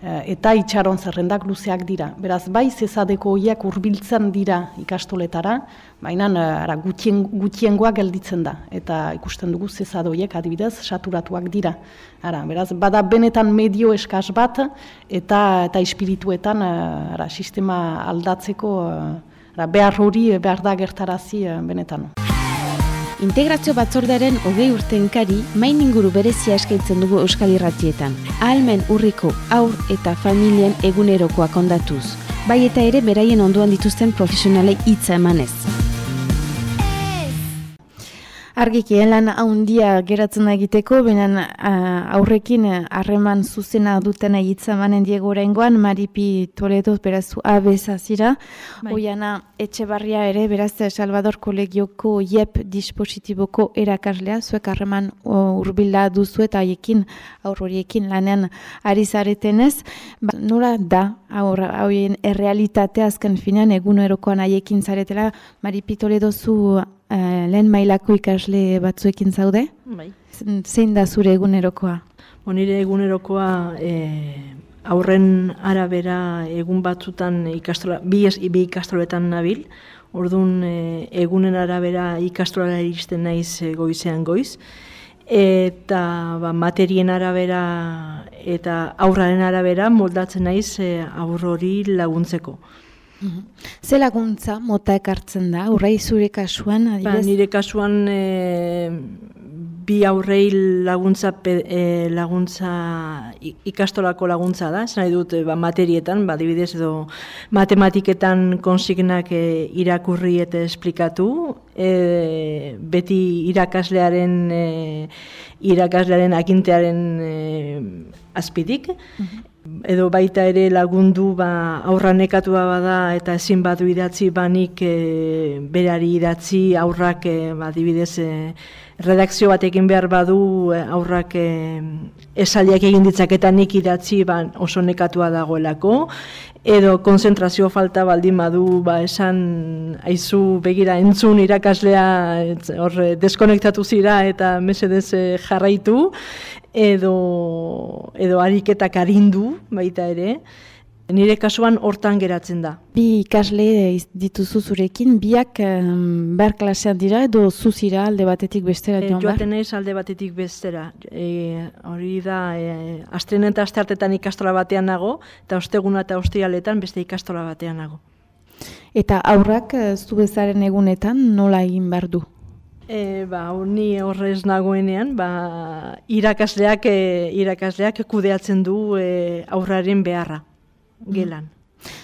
Eh, eta itxaron zerrendak luzeak dira. Beraz, bai zezadeko horiak hurbiltzen dira ikastoletara, baina eh, ara, gutien, gutiengoa gelditzen da. Eta ikusten dugu zezadoiek adibidez saturatuak dira. Ara, beraz, bada benetan medio eskaz bat eta eta espirituetan eh, ara, sistema aldatzeko ara, behar hori behar da gertarazi benetan. Integrazio batzordearen hogei urtenkari main inguru berezia eskaintzen dugu Euskal Irratietan. Ahalmen urriko aur eta familien egunerokoa kondatuz. Bai eta ere beraien onduan dituzten profesionalei hitza emanez. Argiki, lan haundia geratzen da egiteko, benen aurrekin harreman zuzena duten egitza manen diego oraingoan, Maripi Toledo berazu abezazira, bai. oiana etxe barria ere, beraz Salvador Kolegioko IEP dispositiboko erakaslea, zuek harreman urbila duzu eta haiekin, aurroriekin lanean ari zaretenez, ba, nola da, hauen errealitatea azken finean, egun erokoan haiekin zaretela, Maripi Toledo zu uh, lehen mailako ikasle batzuekin zaude? Bai. Zein da zure egunerokoa? Nire egunerokoa e, aurren arabera egun batzutan ikastola, bi, bi ikastoletan nabil, orduan e, egunen arabera ikastolara iristen naiz e, goizean goiz, eta ba, materien arabera eta aurraren arabera moldatzen naiz e, aurrori laguntzeko. Mhm. Ze laguntza mota ekartzen da, urrai zure kasuan? Ba, nire kasuan e, bi aurrei laguntza, e, laguntza ikastolako laguntza da, esan nahi dut ba, materietan, ba, dibidez edo matematiketan konsignak e, irakurri eta esplikatu, e, beti irakaslearen e, irakaslearen akintearen e, azpidik, mhm edo baita ere lagundu ba, aurra nekatua bada eta ezin badu idatzi banik e, berari idatzi aurrak e, ba, dibidez e, redakzio batekin behar badu aurrak e, esaliak egin ditzaketa nik idatzi ba, oso nekatua dagoelako. Edo konzentrazio falta baldin badu ba, esan aizu begira entzun irakaslea hor deskonektatu zira eta mesedez jarraitu edo, edo ariketak arindu baita ere, nire kasuan hortan geratzen da. Bi ikasle dituzu zurekin, biak um, behar klasean dira edo zuzira alde batetik bestera? E, joaten ez alde batetik bestera. E, hori da, e, astren eta astartetan ikastola batean nago, eta osteguna eta ostialetan beste ikastola batean nago. Eta aurrak zu bezaren egunetan nola egin behar du? E, ba, ni horrez nagoenean, ba, irakasleak, e, irakasleak kudeatzen du e, aurraren beharra, mm. gelan.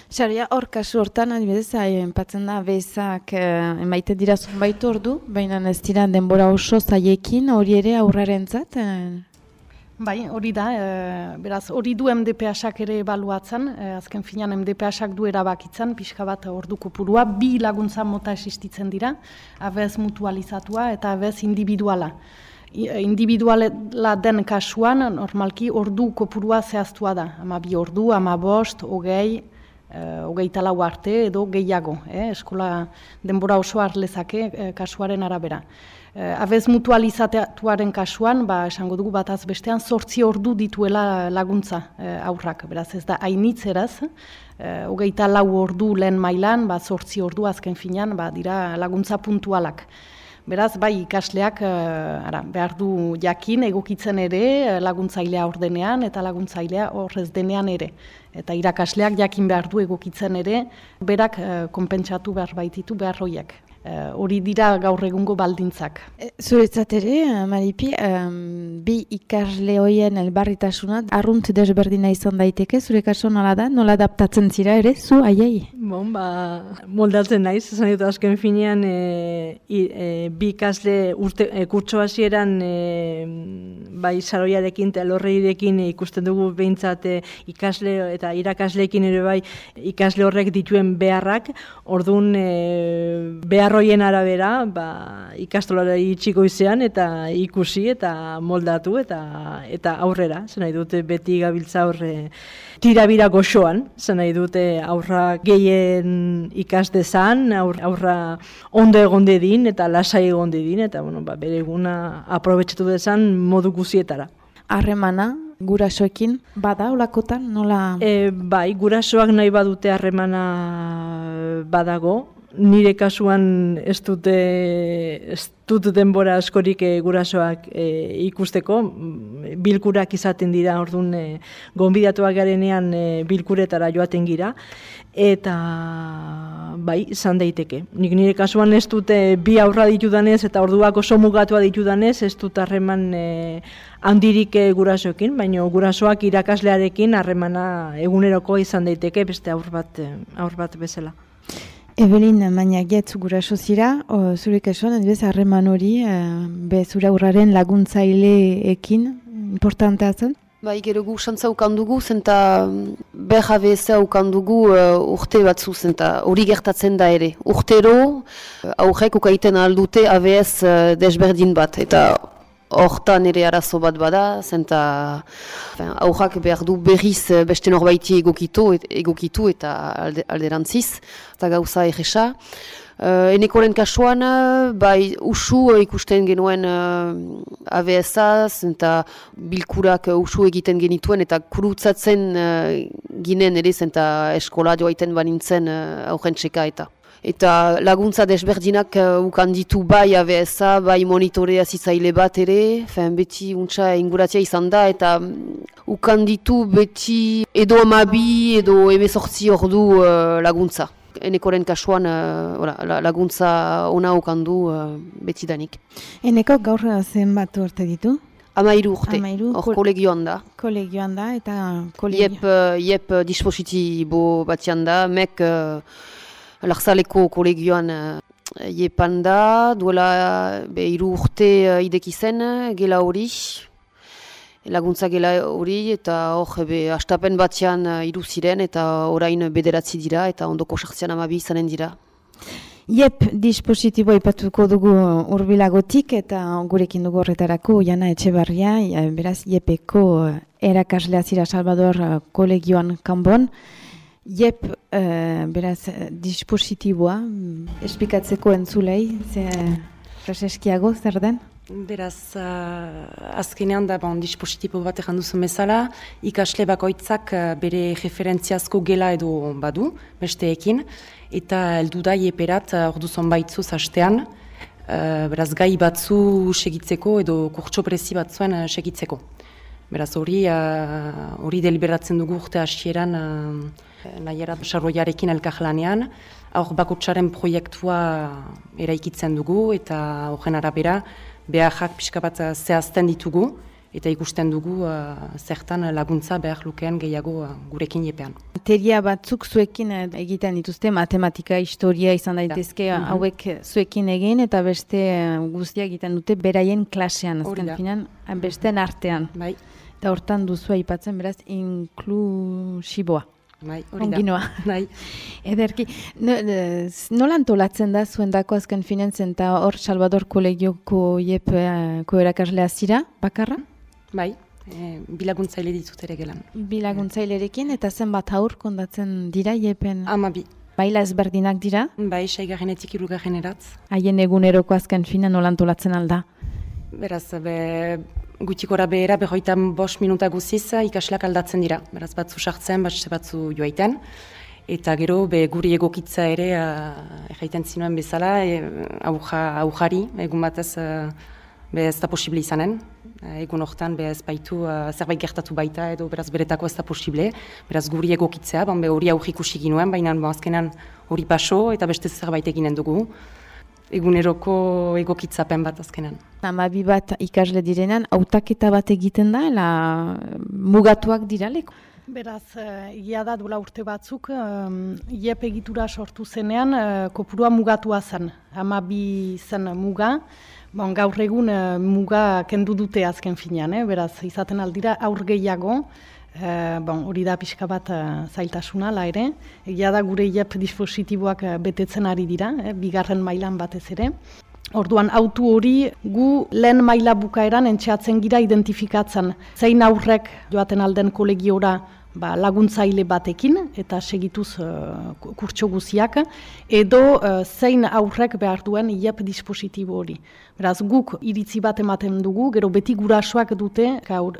Xaria, hor kasu hortan, adibidez, enpatzen da, bezak e, emaite dira zunbait ordu, baina ez dira denbora oso zaiekin, hori ere aurraren zat, e, Bai, hori da, e, beraz, hori du MDPSak ere ebaluatzen, e, azken finean MDPSak du erabakitzen, pixka bat orduko purua, bi laguntza mota existitzen dira, abez mutualizatua eta abez individuala. E, individuala den kasuan, normalki ordu kopurua zehaztua da, ama bi ordu, ama bost, hogei, e, hogei talau arte edo gehiago, eh? eskola denbora oso harlezake e, kasuaren arabera. Eh, abez mutualizatuaren kasuan, ba, esango dugu bat bestean, sortzi ordu dituela laguntza eh, aurrak. Beraz ez da hainitzeraz, eh, hogeita lau ordu lehen mailan, ba, sortzi ordu azken finean, ba, dira laguntza puntualak. Beraz, bai ikasleak eh, ara, behar du jakin egokitzen ere laguntzailea ordenean eta laguntzailea horrez denean ere. Eta irakasleak jakin behar du egokitzen ere, berak eh, konpentsatu behar baititu behar hoiak. Eh, hori dira gaur egungo baldintzak. E, zuretzat ere, eh, Maripi, um, bi ikasle hoien elbarritasuna arrunt desberdina izan daiteke, zure kaso nola da, nola adaptatzen zira ere, zu aiei? Bon, ba, moldatzen naiz, esan dut azken finean, e, e, bi ikasle urte, e, kurtso hasieran e, bai saroiarekin eta lorreirekin ikusten dugu behintzat ikasle eta irakasleekin ere bai ikasle horrek dituen beharrak, orduan e, behar arroien arabera, ba, ikastolara itxiko izan eta ikusi eta moldatu eta eta aurrera, zen nahi dute beti gabiltza aurre tirabira goxoan, zen nahi dute aurra gehien ikaste zan, aurra ondo egon din eta lasai egon din eta bueno, ba, bere eguna aprobetsatu dezan modu guzietara. Harremana, gurasoekin, bada olakotan, nola? E, bai, gurasoak nahi badute harremana badago, nire kasuan ez dute ez dut denbora askorik e, gurasoak e, ikusteko. Bilkurak izaten dira ordun e, gonbidatuak garenean e, bilkuretara joaten gira. Eta bai izan daiteke. Nik nire kasuan ez dute bi aurra ditudanez eta orduak oso mugatua ditudanez ez dut harreman e, handirik e, gurasoekin baina gurasoak irakaslearekin harremana eguneroko izan daiteke beste aur bat aur bat bezala Evelin, baina getzu gura sozira, zure kasuan, adibes, harreman hori, e, be zure aurraren laguntzaileekin, importantea zen? Ba, gero gu xantza ukandugu, zenta behar abeza ukandugu uh, urte batzu, zenta hori gertatzen da ere. Urtero, uh, aurrek ukaiten aldute ABS uh, desberdin bat, eta hortan ere arazo bat bada, zenta aurrak behar du berriz eh, beste norbaiti egokitu, egokitu eta alde, alderantziz, eta gauza egesa. Uh, Enekoren kasuan, eh, bai usu ikusten genuen uh, ABS-a, zenta bilkurak usu egiten genituen, eta kurutzatzen uh, ginen ere, zenta eskola joaiten banintzen uh, aurren txeka eta eta laguntza desberdinak uh, ukan ditu bai ABSA, bai monitorea zitzaile bat ere, fen, beti untsa inguratzea izan da, eta um, ukan ditu beti edo amabi edo emezortzi ordu uh, laguntza. Enekoren kasuan uh, laguntza ona ukan du uh, beti danik. Eneko gaur zenbat urte ditu? Amairu urte, hor kolegioan da. Kolegioan da, eta kolegio... Iep, iep dispositibo batian da, mek... Larzaleko kolegioan uh, iepan da, duela be, iru urte uh, ideki zen, gela hori, laguntza gela hori, eta hor, be, astapen batzean uh, iru ziren, eta orain bederatzi dira, eta ondoko sartzean amabi izanen dira. Iep, dispositibo ipatuko dugu urbilagotik, eta gurekin dugu horretarako, jana etxe barria, beraz, Iepeko erakaslea zira Salvador kolegioan kanbon, Jep, uh, beraz, dispositiboa, espikatzeko entzulei, ze fraseskiago, zer den? Beraz, uh, azkenean da, bon, dispositibo bat egin duzu bezala, ikasle bakoitzak uh, bere referentziazko gela edo badu, besteekin, eta heldu da ieperat, ordu uh, baitzu zastean, uh, beraz, gai batzu segitzeko edo kurtso prezi batzuen uh, segitzeko. Beraz, hori uh, deliberatzen dugu urte hasieran nahiera sarroiarekin elkarlanean, aur bakutsaren proiektua eraikitzen dugu eta horren arabera beharrak pixka bat zehazten ditugu eta ikusten dugu uh, zertan laguntza behar lukeen gehiago uh, gurekin jepean. Materia batzuk zuekin uh, egiten dituzte, matematika, historia izan daitezke uh, hauek zuekin egin eta beste guztia egiten dute beraien klasean, azken finan, beste artean. Bai. Eta hortan duzu aipatzen beraz inklusiboa. Bai, hori da. Bai. Ederki, no, nola antolatzen da zuen dako azken finantzen eta hor Salvador Kolegioko iepko erakaslea zira, bakarra? Bai, e, bilaguntzaile ditut ere gelan. Bilaguntzailerekin eta zenbat aur kondatzen dira iepen? Ama bi. Baila ezberdinak dira? Bai, saigarrenetik irugarren eratz. Haien eguneroko azken finan nola antolatzen alda? Beraz, be, Gutikora behera, behoitan bos minuta guziz ikasleak aldatzen dira. Beraz batzu sartzen, batzu batzu joaiten. Eta gero, be, guri egokitza ere, uh, erraiten zinuen bezala, e, aujari, egun batez, uh, be ez da posible izanen. Egun hortan, be ez baitu, uh, zerbait gertatu baita, edo beraz beretako ez da posible. Beraz guri egokitzea, bon, be hori aurrikusi ginuen, baina azkenan hori paso eta beste zerbait eginen dugu eguneroko egokitzapen bat azkenan. Amabi bat ikasle direnan, autaketa bat egiten da, la, mugatuak diraleko? Beraz, ia da dula urte batzuk, iep egitura sortu zenean, uh, kopurua mugatua zen. Amabi zen muga, bon, gaur egun uh, muga kendu dute azken finean, eh? beraz, izaten aldira aur gehiago, E, bon, hori da pixka bat uh, zailtasuna, la ere. Egia da gure IEP dispositiboak uh, betetzen ari dira, eh, bigarren mailan batez ere. Orduan, autu hori gu lehen maila bukaeran entxeatzen gira identifikatzen. Zein aurrek joaten alden kolegiora ba, laguntzaile batekin eta segituz uh, kurtso guziak, edo uh, zein aurrek behar duen IEP dispositibo hori. Beraz, guk iritzi bat ematen dugu, gero beti gurasoak dute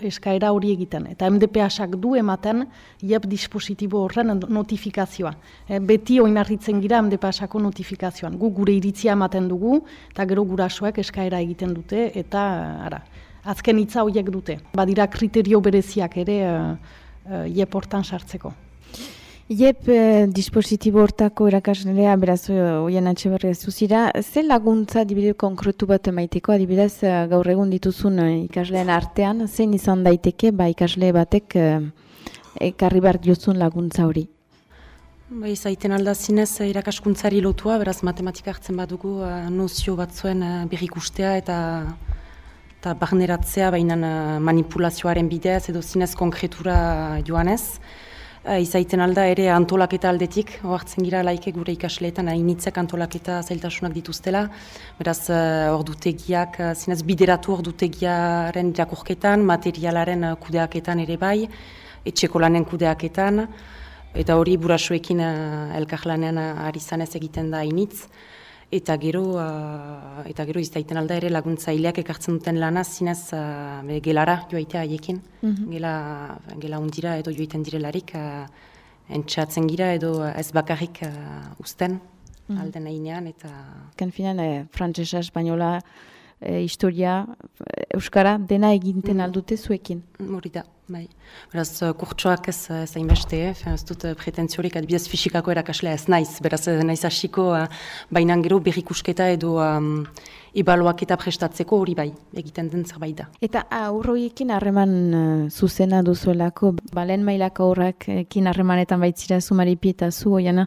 eskaera hori egiten. Eta MDPHak du ematen IEP dispositibo horren notifikazioa. E, beti oinarritzen gira MDPHako notifikazioan. Guk gure iritzia ematen dugu, eta gero gurasoak eskaera egiten dute, eta ara, azken hitza horiek dute. Badira kriterio bereziak ere uh, IEP hortan sartzeko. Iep, eh, dispositibo hortako erakaslea, beraz, eh, oian atxe berri zuzira, ze laguntza adibide konkretu bat emaiteko, adibidez, eh, gaur egun dituzun eh, ikasleen artean, zein izan daiteke, ba, ikasle batek eh, ekarri behar diozun laguntza hori? Bai, zaiten aldazinez irakaskuntzari lotua, beraz matematika hartzen badugu nozio batzuen berrikustea eta eta barneratzea, baina manipulazioaren bidez edo zinez konkretura joanez. Eh, izaiten alda ere antolaketa aldetik, oartzen gira laike gure ikasleetan hainitzek antolaketa zailtasunak dituztela. Beraz, uh, ordutegiak, zinez bideratu ordutegiaren jakurketan, materialaren kudeaketan ere bai, etxeko lanen kudeaketan, eta hori burasoekin uh, elkarlanean ari zanez egiten da hainitz. Eta gero, uh, eta gero iztaiten alda ere laguntzaileak ekartzen duten lana zinez uh, gelara joaitea haiekin. Mm Gela, gela undira edo joiten direlarik uh, entxatzen gira edo ez bakarrik uh, usten mm -hmm. alden hainean. Eta... Kan finan, eh, frantzesa, espainola, eh, historia, euskara, dena eginten mm aldute zuekin. Hori da. Bai. Beraz, uh, kurtsoak ez, ez hainbeste, eh? ez dut pretentziorik adibidez fisikako erakaslea ez naiz, beraz naiz hasiko bainan gero berrikusketa edo um, eta prestatzeko hori bai, egiten den zerbait da. Eta aurroiekin harreman uh, zuzena duzuelako, balen mailako aurrak ekin harremanetan baitzira zumaripi eta zu, oiana,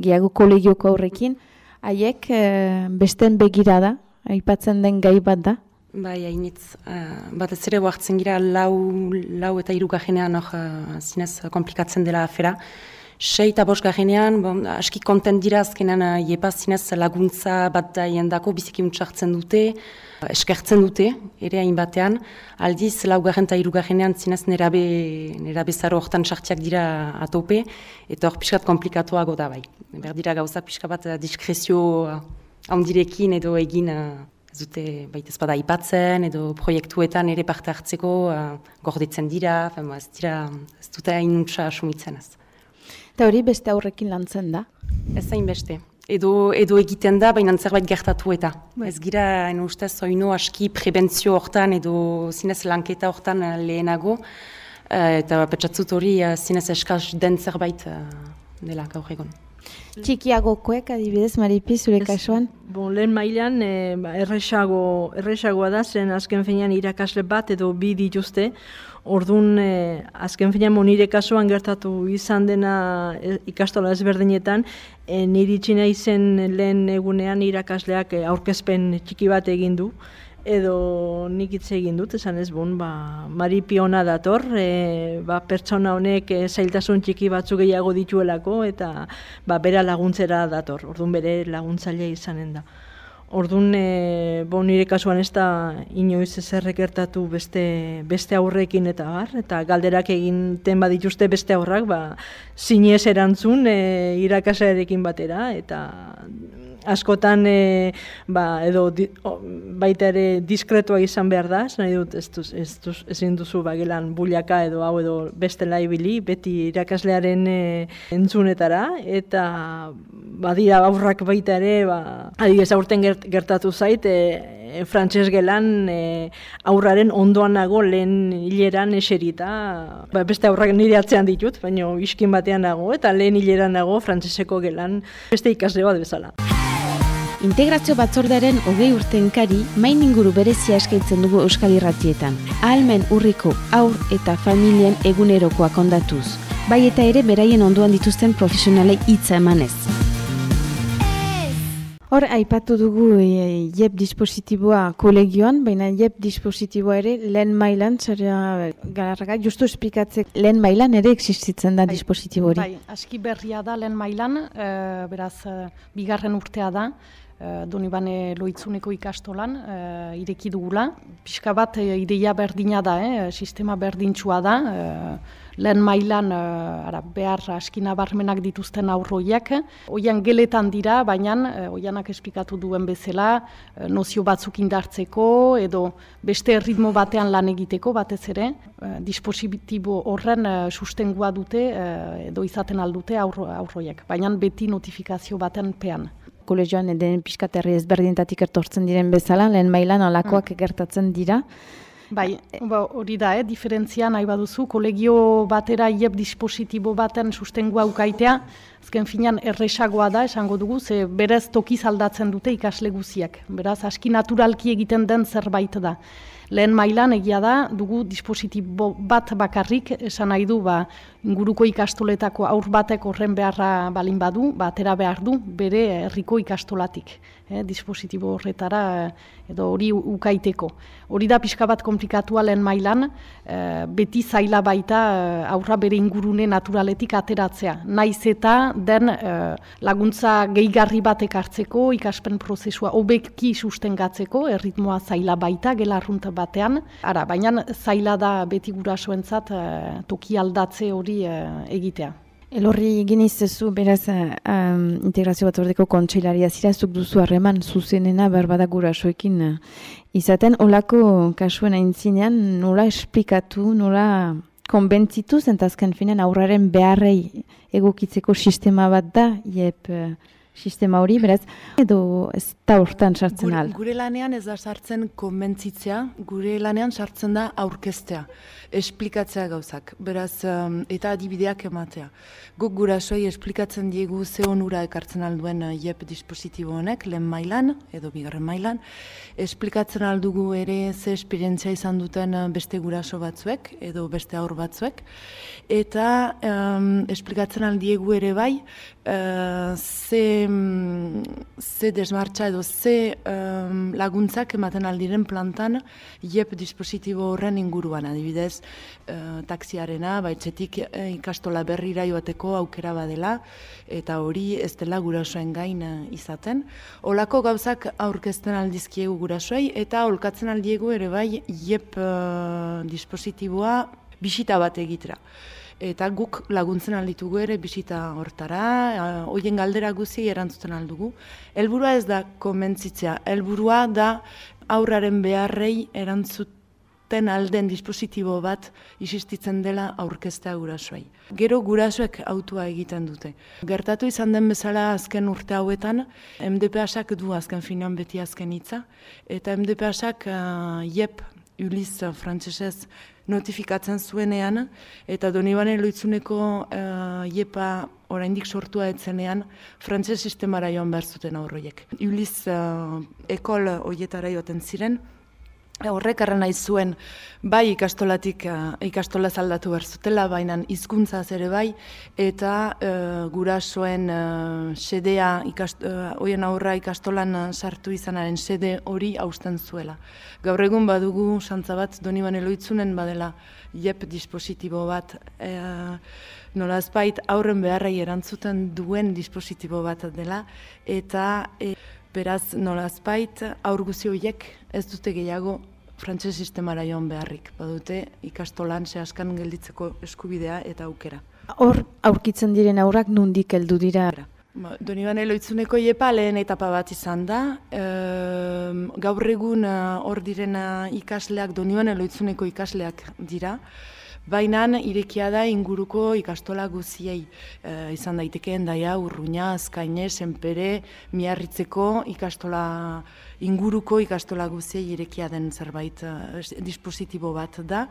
gehiago kolegioko aurrekin, haiek uh, besten begirada, aipatzen den gai bat da? Bai, hainitz, uh, bat ez ere boartzen gira lau, lau eta iru gajenean uh, zinez komplikatzen dela afera. Sei eta bos gajenean, bon, aski kontent dira azkenan uh, jepa zinez laguntza bat da jendako biziki mutxartzen dute, uh, eskertzen dute, ere hainbatean. Aldiz, lau gajen eta iru gajenean zinez nerabe, nerabe zaro hortan sartiak dira atope, eta hor pixkat komplikatuago da bai. Berdira gauza pixka bat diskrezio uh, handirekin edo egin ez dute baita ezpada aipatzen edo proiektuetan ere parte hartzeko uh, gordetzen dira, fema, ez dira ez dute hainuntza asumitzen ez. Eta hori beste aurrekin lantzen da? Ez zain beste. Edo, edo egiten da, baina zerbait gertatu eta. Bai. Ez gira, eno ustez, oino aski prebentzio hortan edo zinez lanketa hortan uh, lehenago. Eta petsatzut hori zinez eskaz den zerbait dela gaur egon. Txikiagokoek adibidez, Maripi, zure kasuan? Bon, lehen mailan e, erresago, erresagoa da, zen azken finean irakasle bat edo bi dituzte, Orduan, e, azken finean nire kasuan gertatu izan dena e, ikastola ezberdinetan, e, niri txina izen lehen egunean irakasleak e, aurkezpen txiki bat egin du, edo nik hitz egin dut, esan ez bon, ba, mari piona dator, e, ba, pertsona honek e, zailtasun txiki batzu gehiago dituelako, eta ba, bera laguntzera dator, orduan bere laguntzailea izanen da. Orduan, e, bo, nire kasuan ez da inoiz ezerrek gertatu beste, beste aurrekin eta bar, eta galderak egin ten badituzte beste aurrak, ba, zinez erantzun e, irakasarekin batera, eta askotan e, ba, edo di, baita ere diskretoa izan behar da, nahi dut ez, duz, ez, duz, ezin duzu bagelan buliaka edo hau edo beste laibili, beti irakaslearen e, entzunetara, eta badira aurrak baita ere, ba, adibidez aurten gertatu zait, e, frantses gelan e, aurraren ondoan nago lehen hileran eserita, ba, beste aurrak nire atzean ditut, baina iskin batean nago, eta lehen hileran nago frantseseko gelan beste ikasle bat bezala. Integrazio batzordearen hogei urtenkari main inguru berezia eskaintzen dugu Euskal Irratietan. Ahalmen urriko aur eta familien egunerokoak ondatuz. Bai eta ere beraien onduan dituzten profesionalei hitza emanez. Hor, aipatu dugu e, JEP dispositiboa kolegioan, baina JEP dispositiboa ere lehen mailan, zara galarraga, justu esplikatzek lehen mailan ere existitzen da bai, dispositibo hori. Bai, aski berria da lehen mailan, e, beraz, e, bigarren urtea da, Donibane Loitzuneko ikastolan uh, ireki dugula. Pixka bat uh, ideia berdina da, eh? sistema berdintxua da, lehen mailan uh, ara, behar askina barmenak dituzten aurroiak. Oian geletan dira, baina uh, oianak esplikatu duen bezala, uh, nozio batzuk indartzeko edo beste ritmo batean lan egiteko batez ere, uh, dispositibo horren uh, sustengua dute edo izaten aldute aurro, aurroiak, baina beti notifikazio baten pean kolegioan eden pixkaterri ezberdintatik ertortzen diren bezala, lehen mailan alakoak mm. gertatzen dira. Bai, ba, hori da, eh, diferentzia nahi baduzu, kolegio batera iep dispositibo baten sustengua ukaitea, azken finean erresagoa da, esango dugu, ze berez tokiz aldatzen dute ikasle guziak. Beraz, aski naturalki egiten den zerbait da. Lehen mailan egia da, dugu dispositibo bat bakarrik, esan nahi du, ba, inguruko ikastoletako aur batek horren beharra balin badu, ba, atera behar du, bere herriko ikastolatik eh, dispositibo horretara edo hori ukaiteko. Hori da pixka bat komplikatua lehen mailan, eh, beti zaila baita eh, aurra bere ingurune naturaletik ateratzea. Naiz eta den eh, laguntza gehigarri batek hartzeko, ikaspen prozesua hobeki sustengatzeko, erritmoa zaila baita, gelarrunt batean. Ara, baina zaila da beti gurasoentzat eh, toki aldatze hori eh, egitea. Elorri ginizezu, beraz, um, integrazio bat ordeko kontseilaria zirazuk duzu harreman zuzenena berbada gurasoekin uh, izaten. Olako kasuen aintzinean nola esplikatu, nola konbentzitu zentazken finen aurraren beharrei egokitzeko sistema bat da, iep, sistema hori, beraz, edo ez da hortan sartzen al. Gure lanean ez da sartzen konbentzitzea, gure lanean sartzen da aurkestea, esplikatzea gauzak, beraz, um, eta adibideak ematea. Guk gurasoei esplikatzen diegu ze onura ekartzen alduen uh, IEP dispositibo honek, lehen mailan, edo bigarren mailan, esplikatzen aldugu ere ze esperientzia izan duten uh, beste guraso batzuek, edo beste aur batzuek, eta um, esplikatzen aldiegu ere bai, uh, ze ze desmartza edo ze um, laguntzak ematen aldiren plantan IEP dispositibo horren inguruan, adibidez, uh, taksiarena, baitzetik uh, ikastola berrira joateko aukera badela, eta hori ez dela gurasoen gain uh, izaten. Olako gauzak aurkezten aldizkiegu gurasoei, eta olkatzen aldiegu ere bai IEP uh, dispositiboa bisita bat egitera eta guk laguntzen alditugu ere bisita hortara, hoien galdera guzi erantzuten aldugu. Helburua ez da komentzitzea, helburua da aurraren beharrei erantzuten alden dispositibo bat isistitzen dela aurkeztea gurasoei. Gero gurasoek autua egiten dute. Gertatu izan den bezala azken urte hauetan, MDPAsak du azken finan beti azken hitza, eta MDPAsak uh, jep, Uliz frantzesez notifikatzen zuenean, eta Donibane loitzuneko uh, iepa oraindik sortua etzenean, frantzes sistemara joan behar zuten aurroiek. Uliz uh, ekol hoietara joaten ziren, Horrek arra nahi zuen bai ikastolatik uh, ikastola zaldatu behar zutela, baina hizkuntza ere bai, eta uh, gurasoen uh, sedea, ikast, uh, aurra ikastolan sartu izanaren sede hori hausten zuela. Gaur egun badugu santza bat doni eloitzunen badela jep dispositibo bat, uh, nola ezbait aurren beharrai erantzuten duen dispositibo bat dela, eta... Beraz, nolazpait, aur horiek ez dute gehiago frantses sistemara joan beharrik. Badute ikastolan zehazkan gelditzeko eskubidea eta aukera. Hor, aurkitzen diren aurrak nundik heldu dira? Ba, Doni bane loitzuneko iepa lehen etapa bat izan da. E, gaur egun eh, hor direna ikasleak, doni bane loitzuneko ikasleak dira. Baina irekia da inguruko ikastola guziei e, izan daitekeen daia urruña, azkaine, senpere, miarritzeko ikastola inguruko ikastola guziei irekia den zerbait e, dispositibo bat da.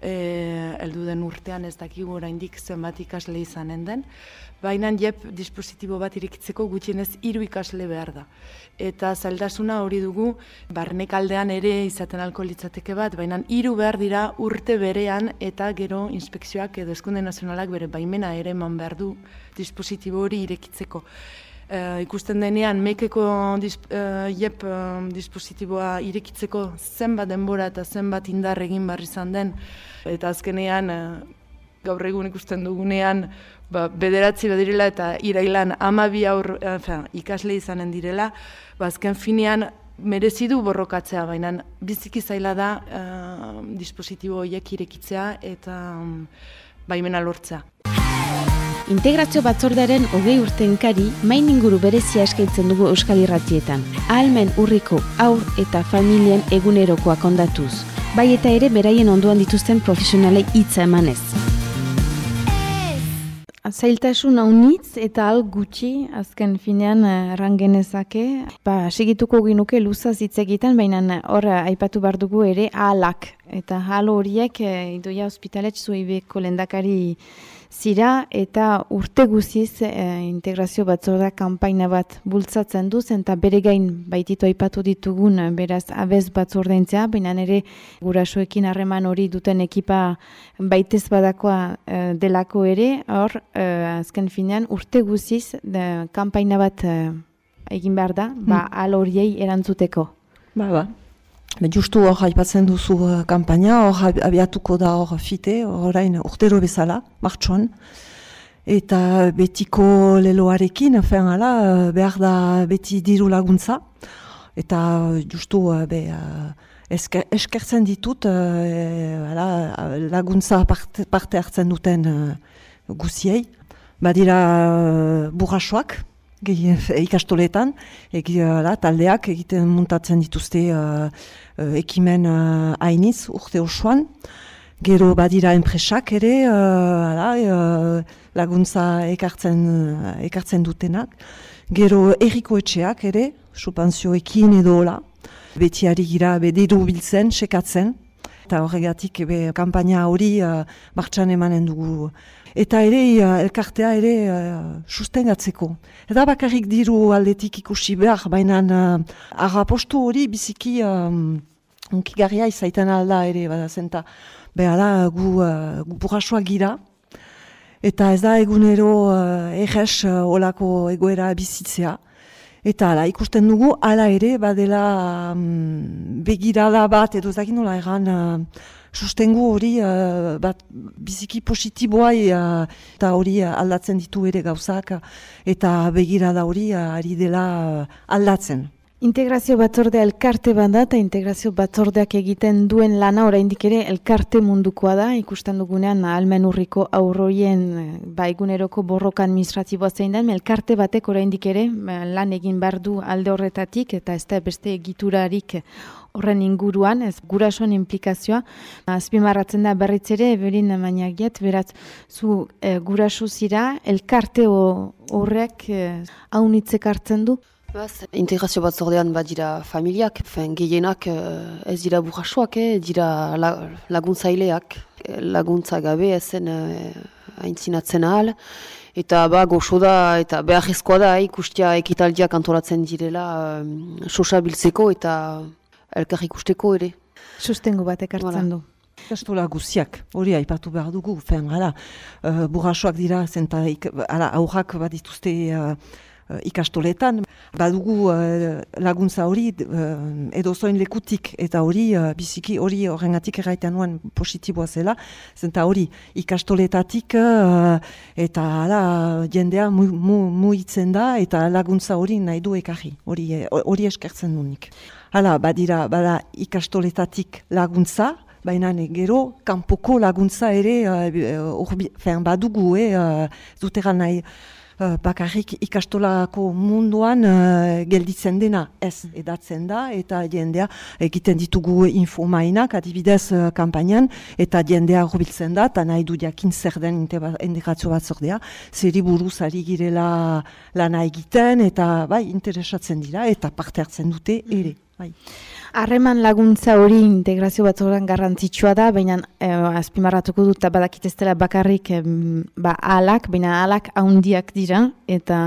E, eldu den urtean ez dakigu oraindik zenbat ikasle izanen den. Baina jep dispositibo bat irekitzeko gutxienez hiru ikasle behar da. Eta zaildasuna hori dugu, barnekaldean ere izaten alko litzateke bat, baina hiru behar dira urte berean eta gero inspekzioak edo eskunde nazionalak bere baimena ere eman behar du dispositibo hori irekitzeko. Uh, ikusten denean, mekeko disp, uh, jep uh, dispositiboa irekitzeko zenbat denbora eta zenbat indar egin barri izan den, eta azkenean gaur egun ikusten dugunean, ba, bederatzi badirela eta irailan amabi aur, enfin, ikasle izanen direla, ba, azken finean merezi du borrokatzea, baina biziki zaila da uh, dispositibo horiek irekitzea eta um, baimena lortzea. Integrazio batzordaren hogei urtenkari main inguru berezia eskaintzen dugu Euskal Irratietan. Ahalmen urriko aur eta familien egunerokoak ondatuz. Bai eta ere beraien onduan dituzten profesionalei hitza emanez. Zailtasun haunitz eta al gutxi azken finean errangenezake. Ba, segituko ginuke luzaz hitz egiten, baina hor aipatu bar dugu ere ahalak. Eta ahal horiek, e, idoia hospitalet zuibeko lendakari zira eta urte guziz e, integrazio batzorda kanpaina bat bultzatzen duz eta bere gain baititu aipatu ditugun beraz abez batzordaintzea, baina ere gurasoekin harreman hori duten ekipa baitez badakoa e, delako ere, hor e, azken finean urte guziz de, kanpaina bat egin behar da, ba, hmm. al horiei erantzuteko. Ba, ba. Justu hor haipatzen duzu uh, hor abiatuko da hor fite, orain urtero bezala, martxoan. Eta betiko leloarekin, fen ala, uh, behar da beti diru laguntza. Eta justu uh, be, esker, eskertzen ditut ala, laguntza parte, parte hartzen duten uh, guziei. Badira uh, burrasoak, ikastoletan, egira, taldeak egiten muntatzen dituzte uh, uh, ekimen uh, hainiz urte osoan. Gero badira enpresak ere, uh, laguntza ekartzen, ekartzen dutenak. Gero erriko etxeak ere, supanzioekin edo hola. Beti ari gira bediru biltzen, sekatzen. Eta horregatik be, kampaina hori uh, martxan emanen dugu eta ere elkartea ere uh, sustengatzeko. Eta bakarrik diru aldetik ikusi behar, baina uh, hori biziki um, unkigarria izaiten alda ere, bada zenta, behar gu, uh, gu burrasua gira, eta ez da egunero uh, eges uh, olako egoera bizitzea. Eta ala, ikusten dugu, ala ere, badela um, begirada bat, edo zakin nola egan, uh, sustengu hori uh, bat biziki positiboa uh, eta hori uh, aldatzen ditu ere gauzak eta begirada hori uh, ari dela aldatzen. Integrazio batzorde elkarte bat da eta integrazio batzordeak egiten duen lana oraindik ere elkarte mundukoa da ikusten dugunean almen urriko aurroien ba, eguneroko borroka administratiboa zein den elkarte batek oraindik ere lan egin behar du alde horretatik eta ez da beste egiturarik horren inguruan, ez gurasoan implikazioa, azpimarratzen da berriz ere, berin mainagiet, beraz, zu e, guraso zira, elkarte horrek e, haunitzek hartzen du? Baz, integrazio bat zordean bat dira familiak, fen, gehienak e, ez dira burrasoak, eh, dira laguntzaileak, laguntza gabe ezen e, aintzinatzen ahal, eta ba goxo da, eta behar da, ikustia ekitaldiak antolatzen direla, e, sosa biltzeko, eta elkar ikusteko ere. Sustengo bat ekartzen du. Kastola guziak, hori aipatu behar dugu, fen, hala, uh, burrasoak dira, zenta, aurrak bat dituzte uh, ikastoletan. Badugu uh, laguntza hori uh, edo zoin lekutik eta hori uh, biziki hori horrengatik erraiten nuen positiboa zela. Zenta hori ikastoletatik uh, eta hala jendea muitzen mu, da eta laguntza hori nahi du ekarri. Hori eskertzen dunik. Hala, badira, bada ikastoletatik laguntza, baina gero, kanpoko laguntza ere, uh, badugu, eh, uh, zutera nahi, uh, bakarrik ikastolako munduan uh, gelditzen dena, ez edatzen da, eta jendea egiten ditugu infomainak, adibidez uh, kampainan, eta jendea rubiltzen da, eta nahi du jakin zer den integrazio bat zordea, zeri buruz ari girela lana egiten, eta bai, interesatzen dira, eta parte hartzen dute ere. Bai. Harreman laguntza hori integrazio bat garrantzitsua da, baina eh, azpimarratuko dut badakit ez dela bakarrik eh, ba, alak, baina alak haundiak dira, eta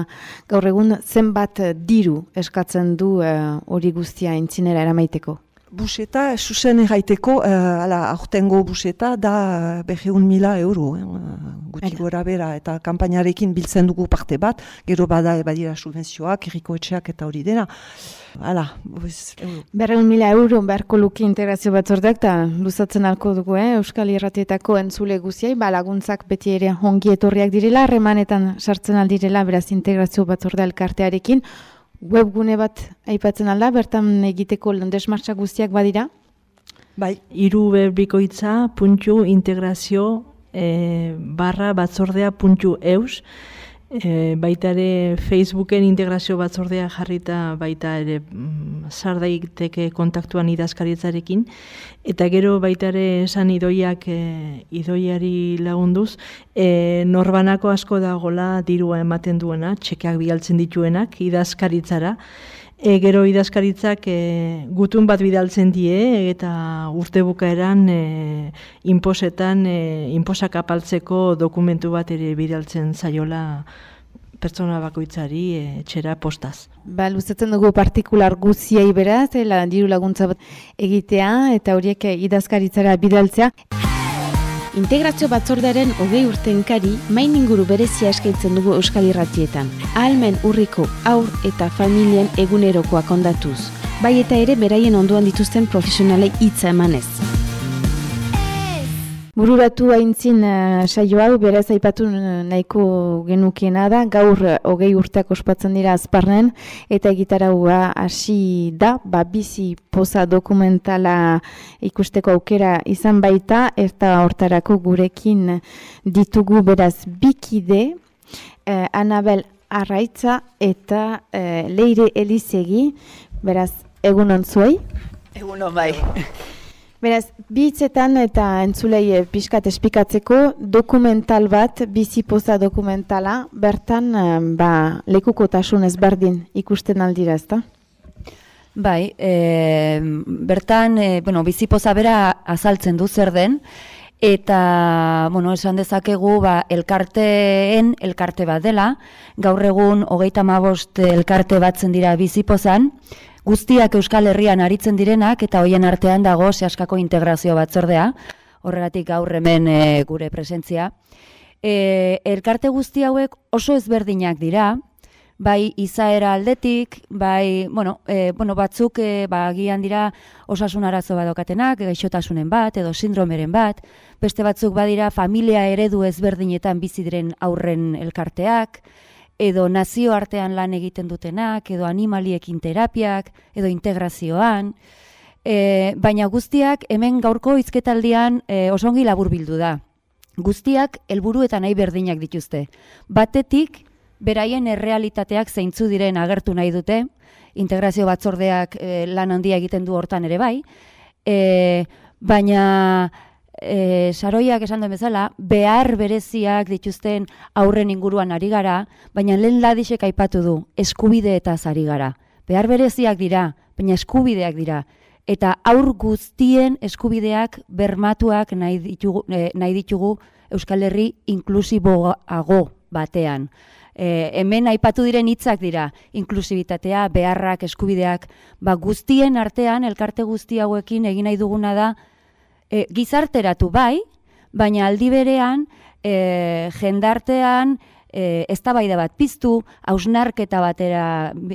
gaur egun zenbat diru eskatzen du eh, hori guztia intzinera eramaiteko? Buseta, susen erraiteko, uh, ala, aurtengo buseta da uh, behiun mila euro, eh, guti gora bera, eta kampainarekin biltzen dugu parte bat, gero bada badira subvenzioak, erriko etxeak eta hori dena. Hala, Berreun mila euro beharko luki integrazio batzordeak eta luzatzen alko dugu, eh? Euskal Irratietako entzule guziai, ba laguntzak beti ere hongi etorriak direla, remanetan sartzen aldirela, beraz integrazio batzorde elkartearekin, webgune bat aipatzen alda, bertan egiteko desmartza guztiak badira? Bai, iru berbikoitza puntu integrazio e, barra batzordea puntu eus, e, baita ere Facebooken integrazio batzordea jarrita baita ere mm, sardaiteke kontaktuan idazkaritzarekin, eta gero baita ere esan idoiak e, idoiari lagunduz, e, norbanako asko dagola dirua ematen duena, txekeak bialtzen dituenak idazkaritzara, E, gero idazkaritzak e, gutun bat bidaltzen die eta urte bukaeran e, inposetan, e, inposak apaltzeko dokumentu bat ere bidaltzen zaiola pertsona bakoitzari e, txera postaz. Ba, luzetzen dugu partikular guziei beraz, e, diru laguntza bat egitea eta horiek idazkaritzara bidaltzea. Integrazio batzordearen hogei urtenkari main inguru berezia eskaintzen dugu Euskal Irratietan. Ahalmen urriko aur eta familien egunerokoak ondatuz. Bai eta ere beraien onduan dituzten profesionalei hitza emanez. Bururatu haintzin uh, saio hau, beraz aipatu nahiko genukiena da, gaur uh, hogei urteak ospatzen dira azparnen, eta egitaraua hasi da, ba, bizi poza dokumentala ikusteko aukera izan baita, eta hortarako gurekin ditugu beraz bikide, uh, Anabel Arraitza eta uh, Leire Elizegi, beraz, egunon zuei? Egunon bai. Beraz, bitzetan eta entzulei eh, pixkat espikatzeko dokumental bat, bizipoza dokumentala, bertan eh, ba, lekuko tasun ezberdin ikusten aldira ezta? Bai, e, bertan, e, bueno, bizipoza bera azaltzen du zer den, eta, bueno, esan dezakegu, ba, elkarteen elkarte bat dela, gaur egun, hogeita mabost elkarte batzen dira bizipozan, guztiak Euskal Herrian aritzen direnak eta hoien artean dago sehaskako integrazio batzordea, horregatik gaur hemen e, gure presentzia. E, elkarte guzti hauek oso ezberdinak dira, bai izaera aldetik, bai, bueno, e, bueno batzuk e, ba, gian dira osasun arazo badokatenak, gaixotasunen bat, edo sindromeren bat, beste batzuk badira familia eredu ezberdinetan bizi diren aurren elkarteak, edo nazioartean lan egiten dutenak, edo animaliekin terapiak, edo integrazioan, e, baina guztiak hemen gaurko izketaldian e, osongi labur bildu da. Guztiak helburu eta nahi berdinak dituzte. Batetik, beraien errealitateak zeintzu diren agertu nahi dute, integrazio batzordeak e, lan handia egiten du hortan ere bai, e, baina e, saroiak esan duen bezala, behar bereziak dituzten aurren inguruan ari gara, baina lehen ladisek aipatu du, eskubide eta ari gara. Behar bereziak dira, baina eskubideak dira. Eta aur guztien eskubideak bermatuak nahi ditugu, nahi ditugu Euskal Herri inklusiboago batean. E, hemen aipatu diren hitzak dira, inklusibitatea, beharrak, eskubideak, ba guztien artean, elkarte guzti hauekin egin nahi duguna da, e, gizarteratu bai, baina aldi berean e, jendartean e, eztabaida bat piztu, hausnarketa batera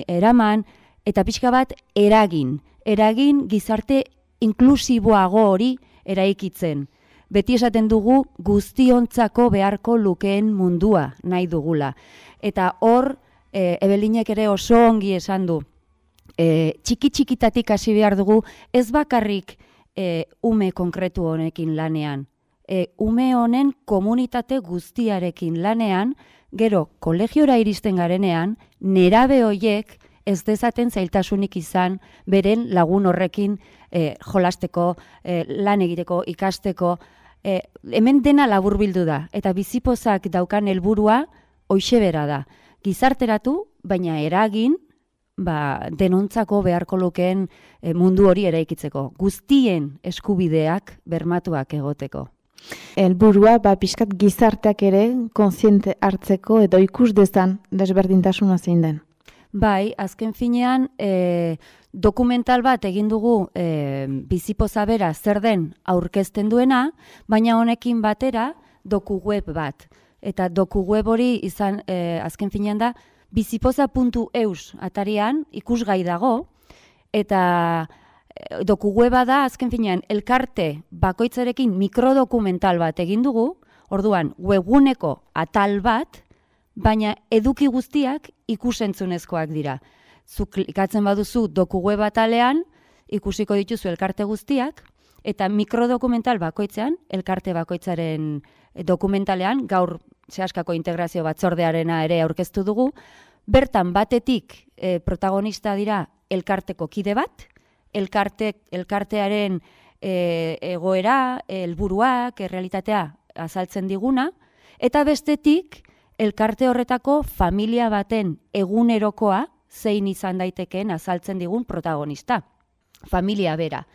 eraman, eta pixka bat eragin. Eragin gizarte inklusiboago hori eraikitzen. Beti esaten dugu guztiontzako beharko lukeen mundua nahi dugula. Eta hor, e, ebelinek ere oso ongi esan du, e, txiki txikitatik hasi behar dugu, ez bakarrik e, ume konkretu honekin lanean. E, ume honen komunitate guztiarekin lanean, gero kolegiora iristen garenean, nerabe hoiek ez dezaten zailtasunik izan beren lagun horrekin e, jolasteko, e, lan egiteko, ikasteko, e, hemen dena laburbildu da, eta bizipozak daukan helburua hoxe bera da. Gizarteratu, baina eragin, ba, denontzako beharko lukeen eh, mundu hori eraikitzeko. Guztien eskubideak bermatuak egoteko. Elburua, ba, pixkat gizarteak ere konsiente hartzeko edo ikus dezan desberdintasuna zein den. Bai, azken finean, e, dokumental bat egin dugu e, bizipoza bera zer den aurkezten duena, baina honekin batera doku web bat. Eta doku web hori izan, e, azken finean da, bizipoza.eus atarian ikusgai dago, eta e, doku weba da, azken finean, elkarte bakoitzarekin mikrodokumental bat egin dugu, orduan, webguneko atal bat, baina eduki guztiak ikusentzunezkoak dira. Zuk klikatzen baduzu doku web atalean, ikusiko dituzu elkarte guztiak, eta mikrodokumental bakoitzean, elkarte bakoitzaren eh, dokumentalean, gaur zehaskako integrazio batzordearena ere aurkeztu dugu, bertan batetik e, protagonista dira elkarteko kide bat, elkarte, elkartearen e, egoera, helburuak, errealitatea azaltzen diguna, eta bestetik elkarte horretako familia baten egunerokoa zein izan daitekeen azaltzen digun protagonista. Familia bera.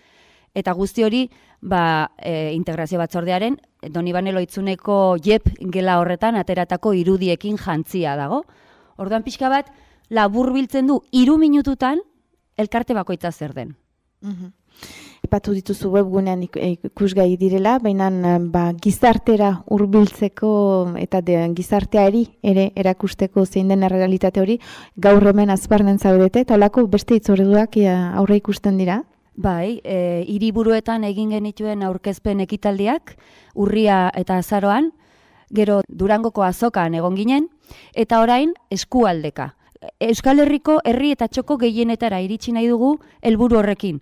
Eta guzti hori, ba, e, integrazio batzordearen, doni banelo itzuneko jep gela horretan ateratako irudiekin jantzia dago. Orduan pixka bat, labur biltzen du, iru minututan, elkarte bakoitza zer den. Mm Ipatu dituzu webgunean ikusgai direla, baina ba, gizartera hurbiltzeko eta de, gizarteari ere erakusteko zein den realitate hori, gaur hemen azparnen zaudete, eta olako beste itzorduak aurre ikusten dira? Bai, e, hiriburuetan egin genituen aurkezpen ekitaldiak, urria eta azaroan, gero durangoko azokan egon ginen, eta orain eskualdeka. Euskal Herriko herri eta txoko gehienetara iritsi nahi dugu helburu horrekin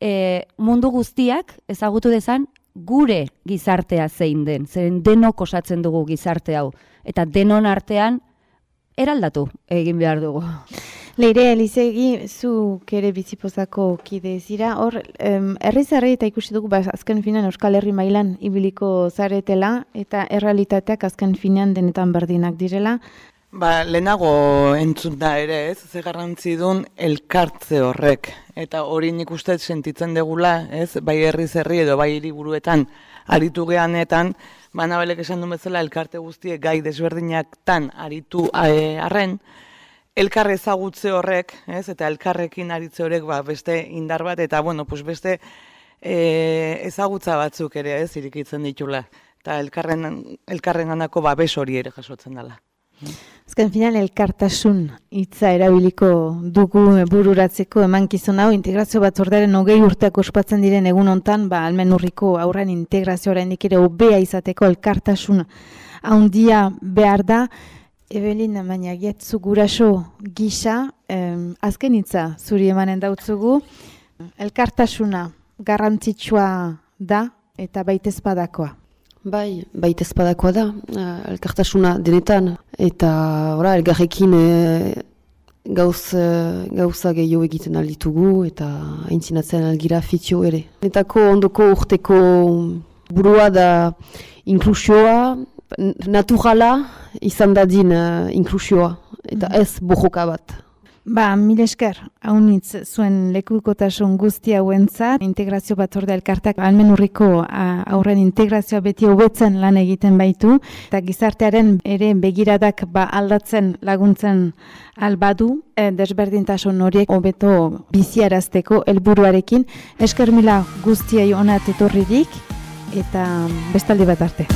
e, mundu guztiak ezagutu dezan gure gizartea zein den, zeren denok osatzen dugu gizarte hau, eta denon artean eraldatu egin behar dugu. Leire, Elizegi, zu kere bizipozako kide zira, hor, em, herri eta ikusi dugu, ba, azken finan Euskal Herri mailan ibiliko zaretela, eta errealitateak azken finan denetan berdinak direla, Ba, lehenago entzun da ere, ez? Ze garrantzi duen elkartze horrek. Eta hori nik uste sentitzen degula, ez? Bai herri zerri edo bai hiriburuetan aritu gehanetan, baina esan du bezala elkarte guztiek gai desberdinak tan aritu eh, arren, elkar ezagutze horrek, ez? Eta elkarrekin aritze horrek ba, beste indar bat, eta bueno, pues beste e, ezagutza batzuk ere, ez? Irikitzen ditula. Eta elkarren, elkarren ganako babes hori ere jasotzen dela. Azken final, elkartasun hitza erabiliko dugu bururatzeko emankizun hau, integrazio bat ordaren hogei urteak ospatzen diren egun hontan, ba, almen urriko aurren integrazio oraindik ere obea izateko elkartasun haundia behar da, Evelin, baina getzu guraso gisa, azken hitza zuri emanen dautzugu, elkartasuna garrantzitsua da eta baitezpadakoa. Bai, baita espadakoa da, uh, elkartasuna denetan, eta ora, elgarrekin e, gauz, uh, gauza gehiago egiten alditugu, eta aintzinatzen algira fitio ere. Netako ondoko urteko burua da inklusioa, naturala izan dadin uh, inklusioa, eta mm ez bojoka bat. Ba, mil esker, haunitz zuen lekukotasun guzti hauentzat, integrazio bat orde elkartak almen urriko aurren integrazioa beti hobetzen lan egiten baitu, eta gizartearen ere begiradak ba aldatzen laguntzen albadu, e, desberdintasun horiek hobeto biziarazteko helburuarekin. Esker mila guztiai onat etorririk, eta bestaldi bat arte.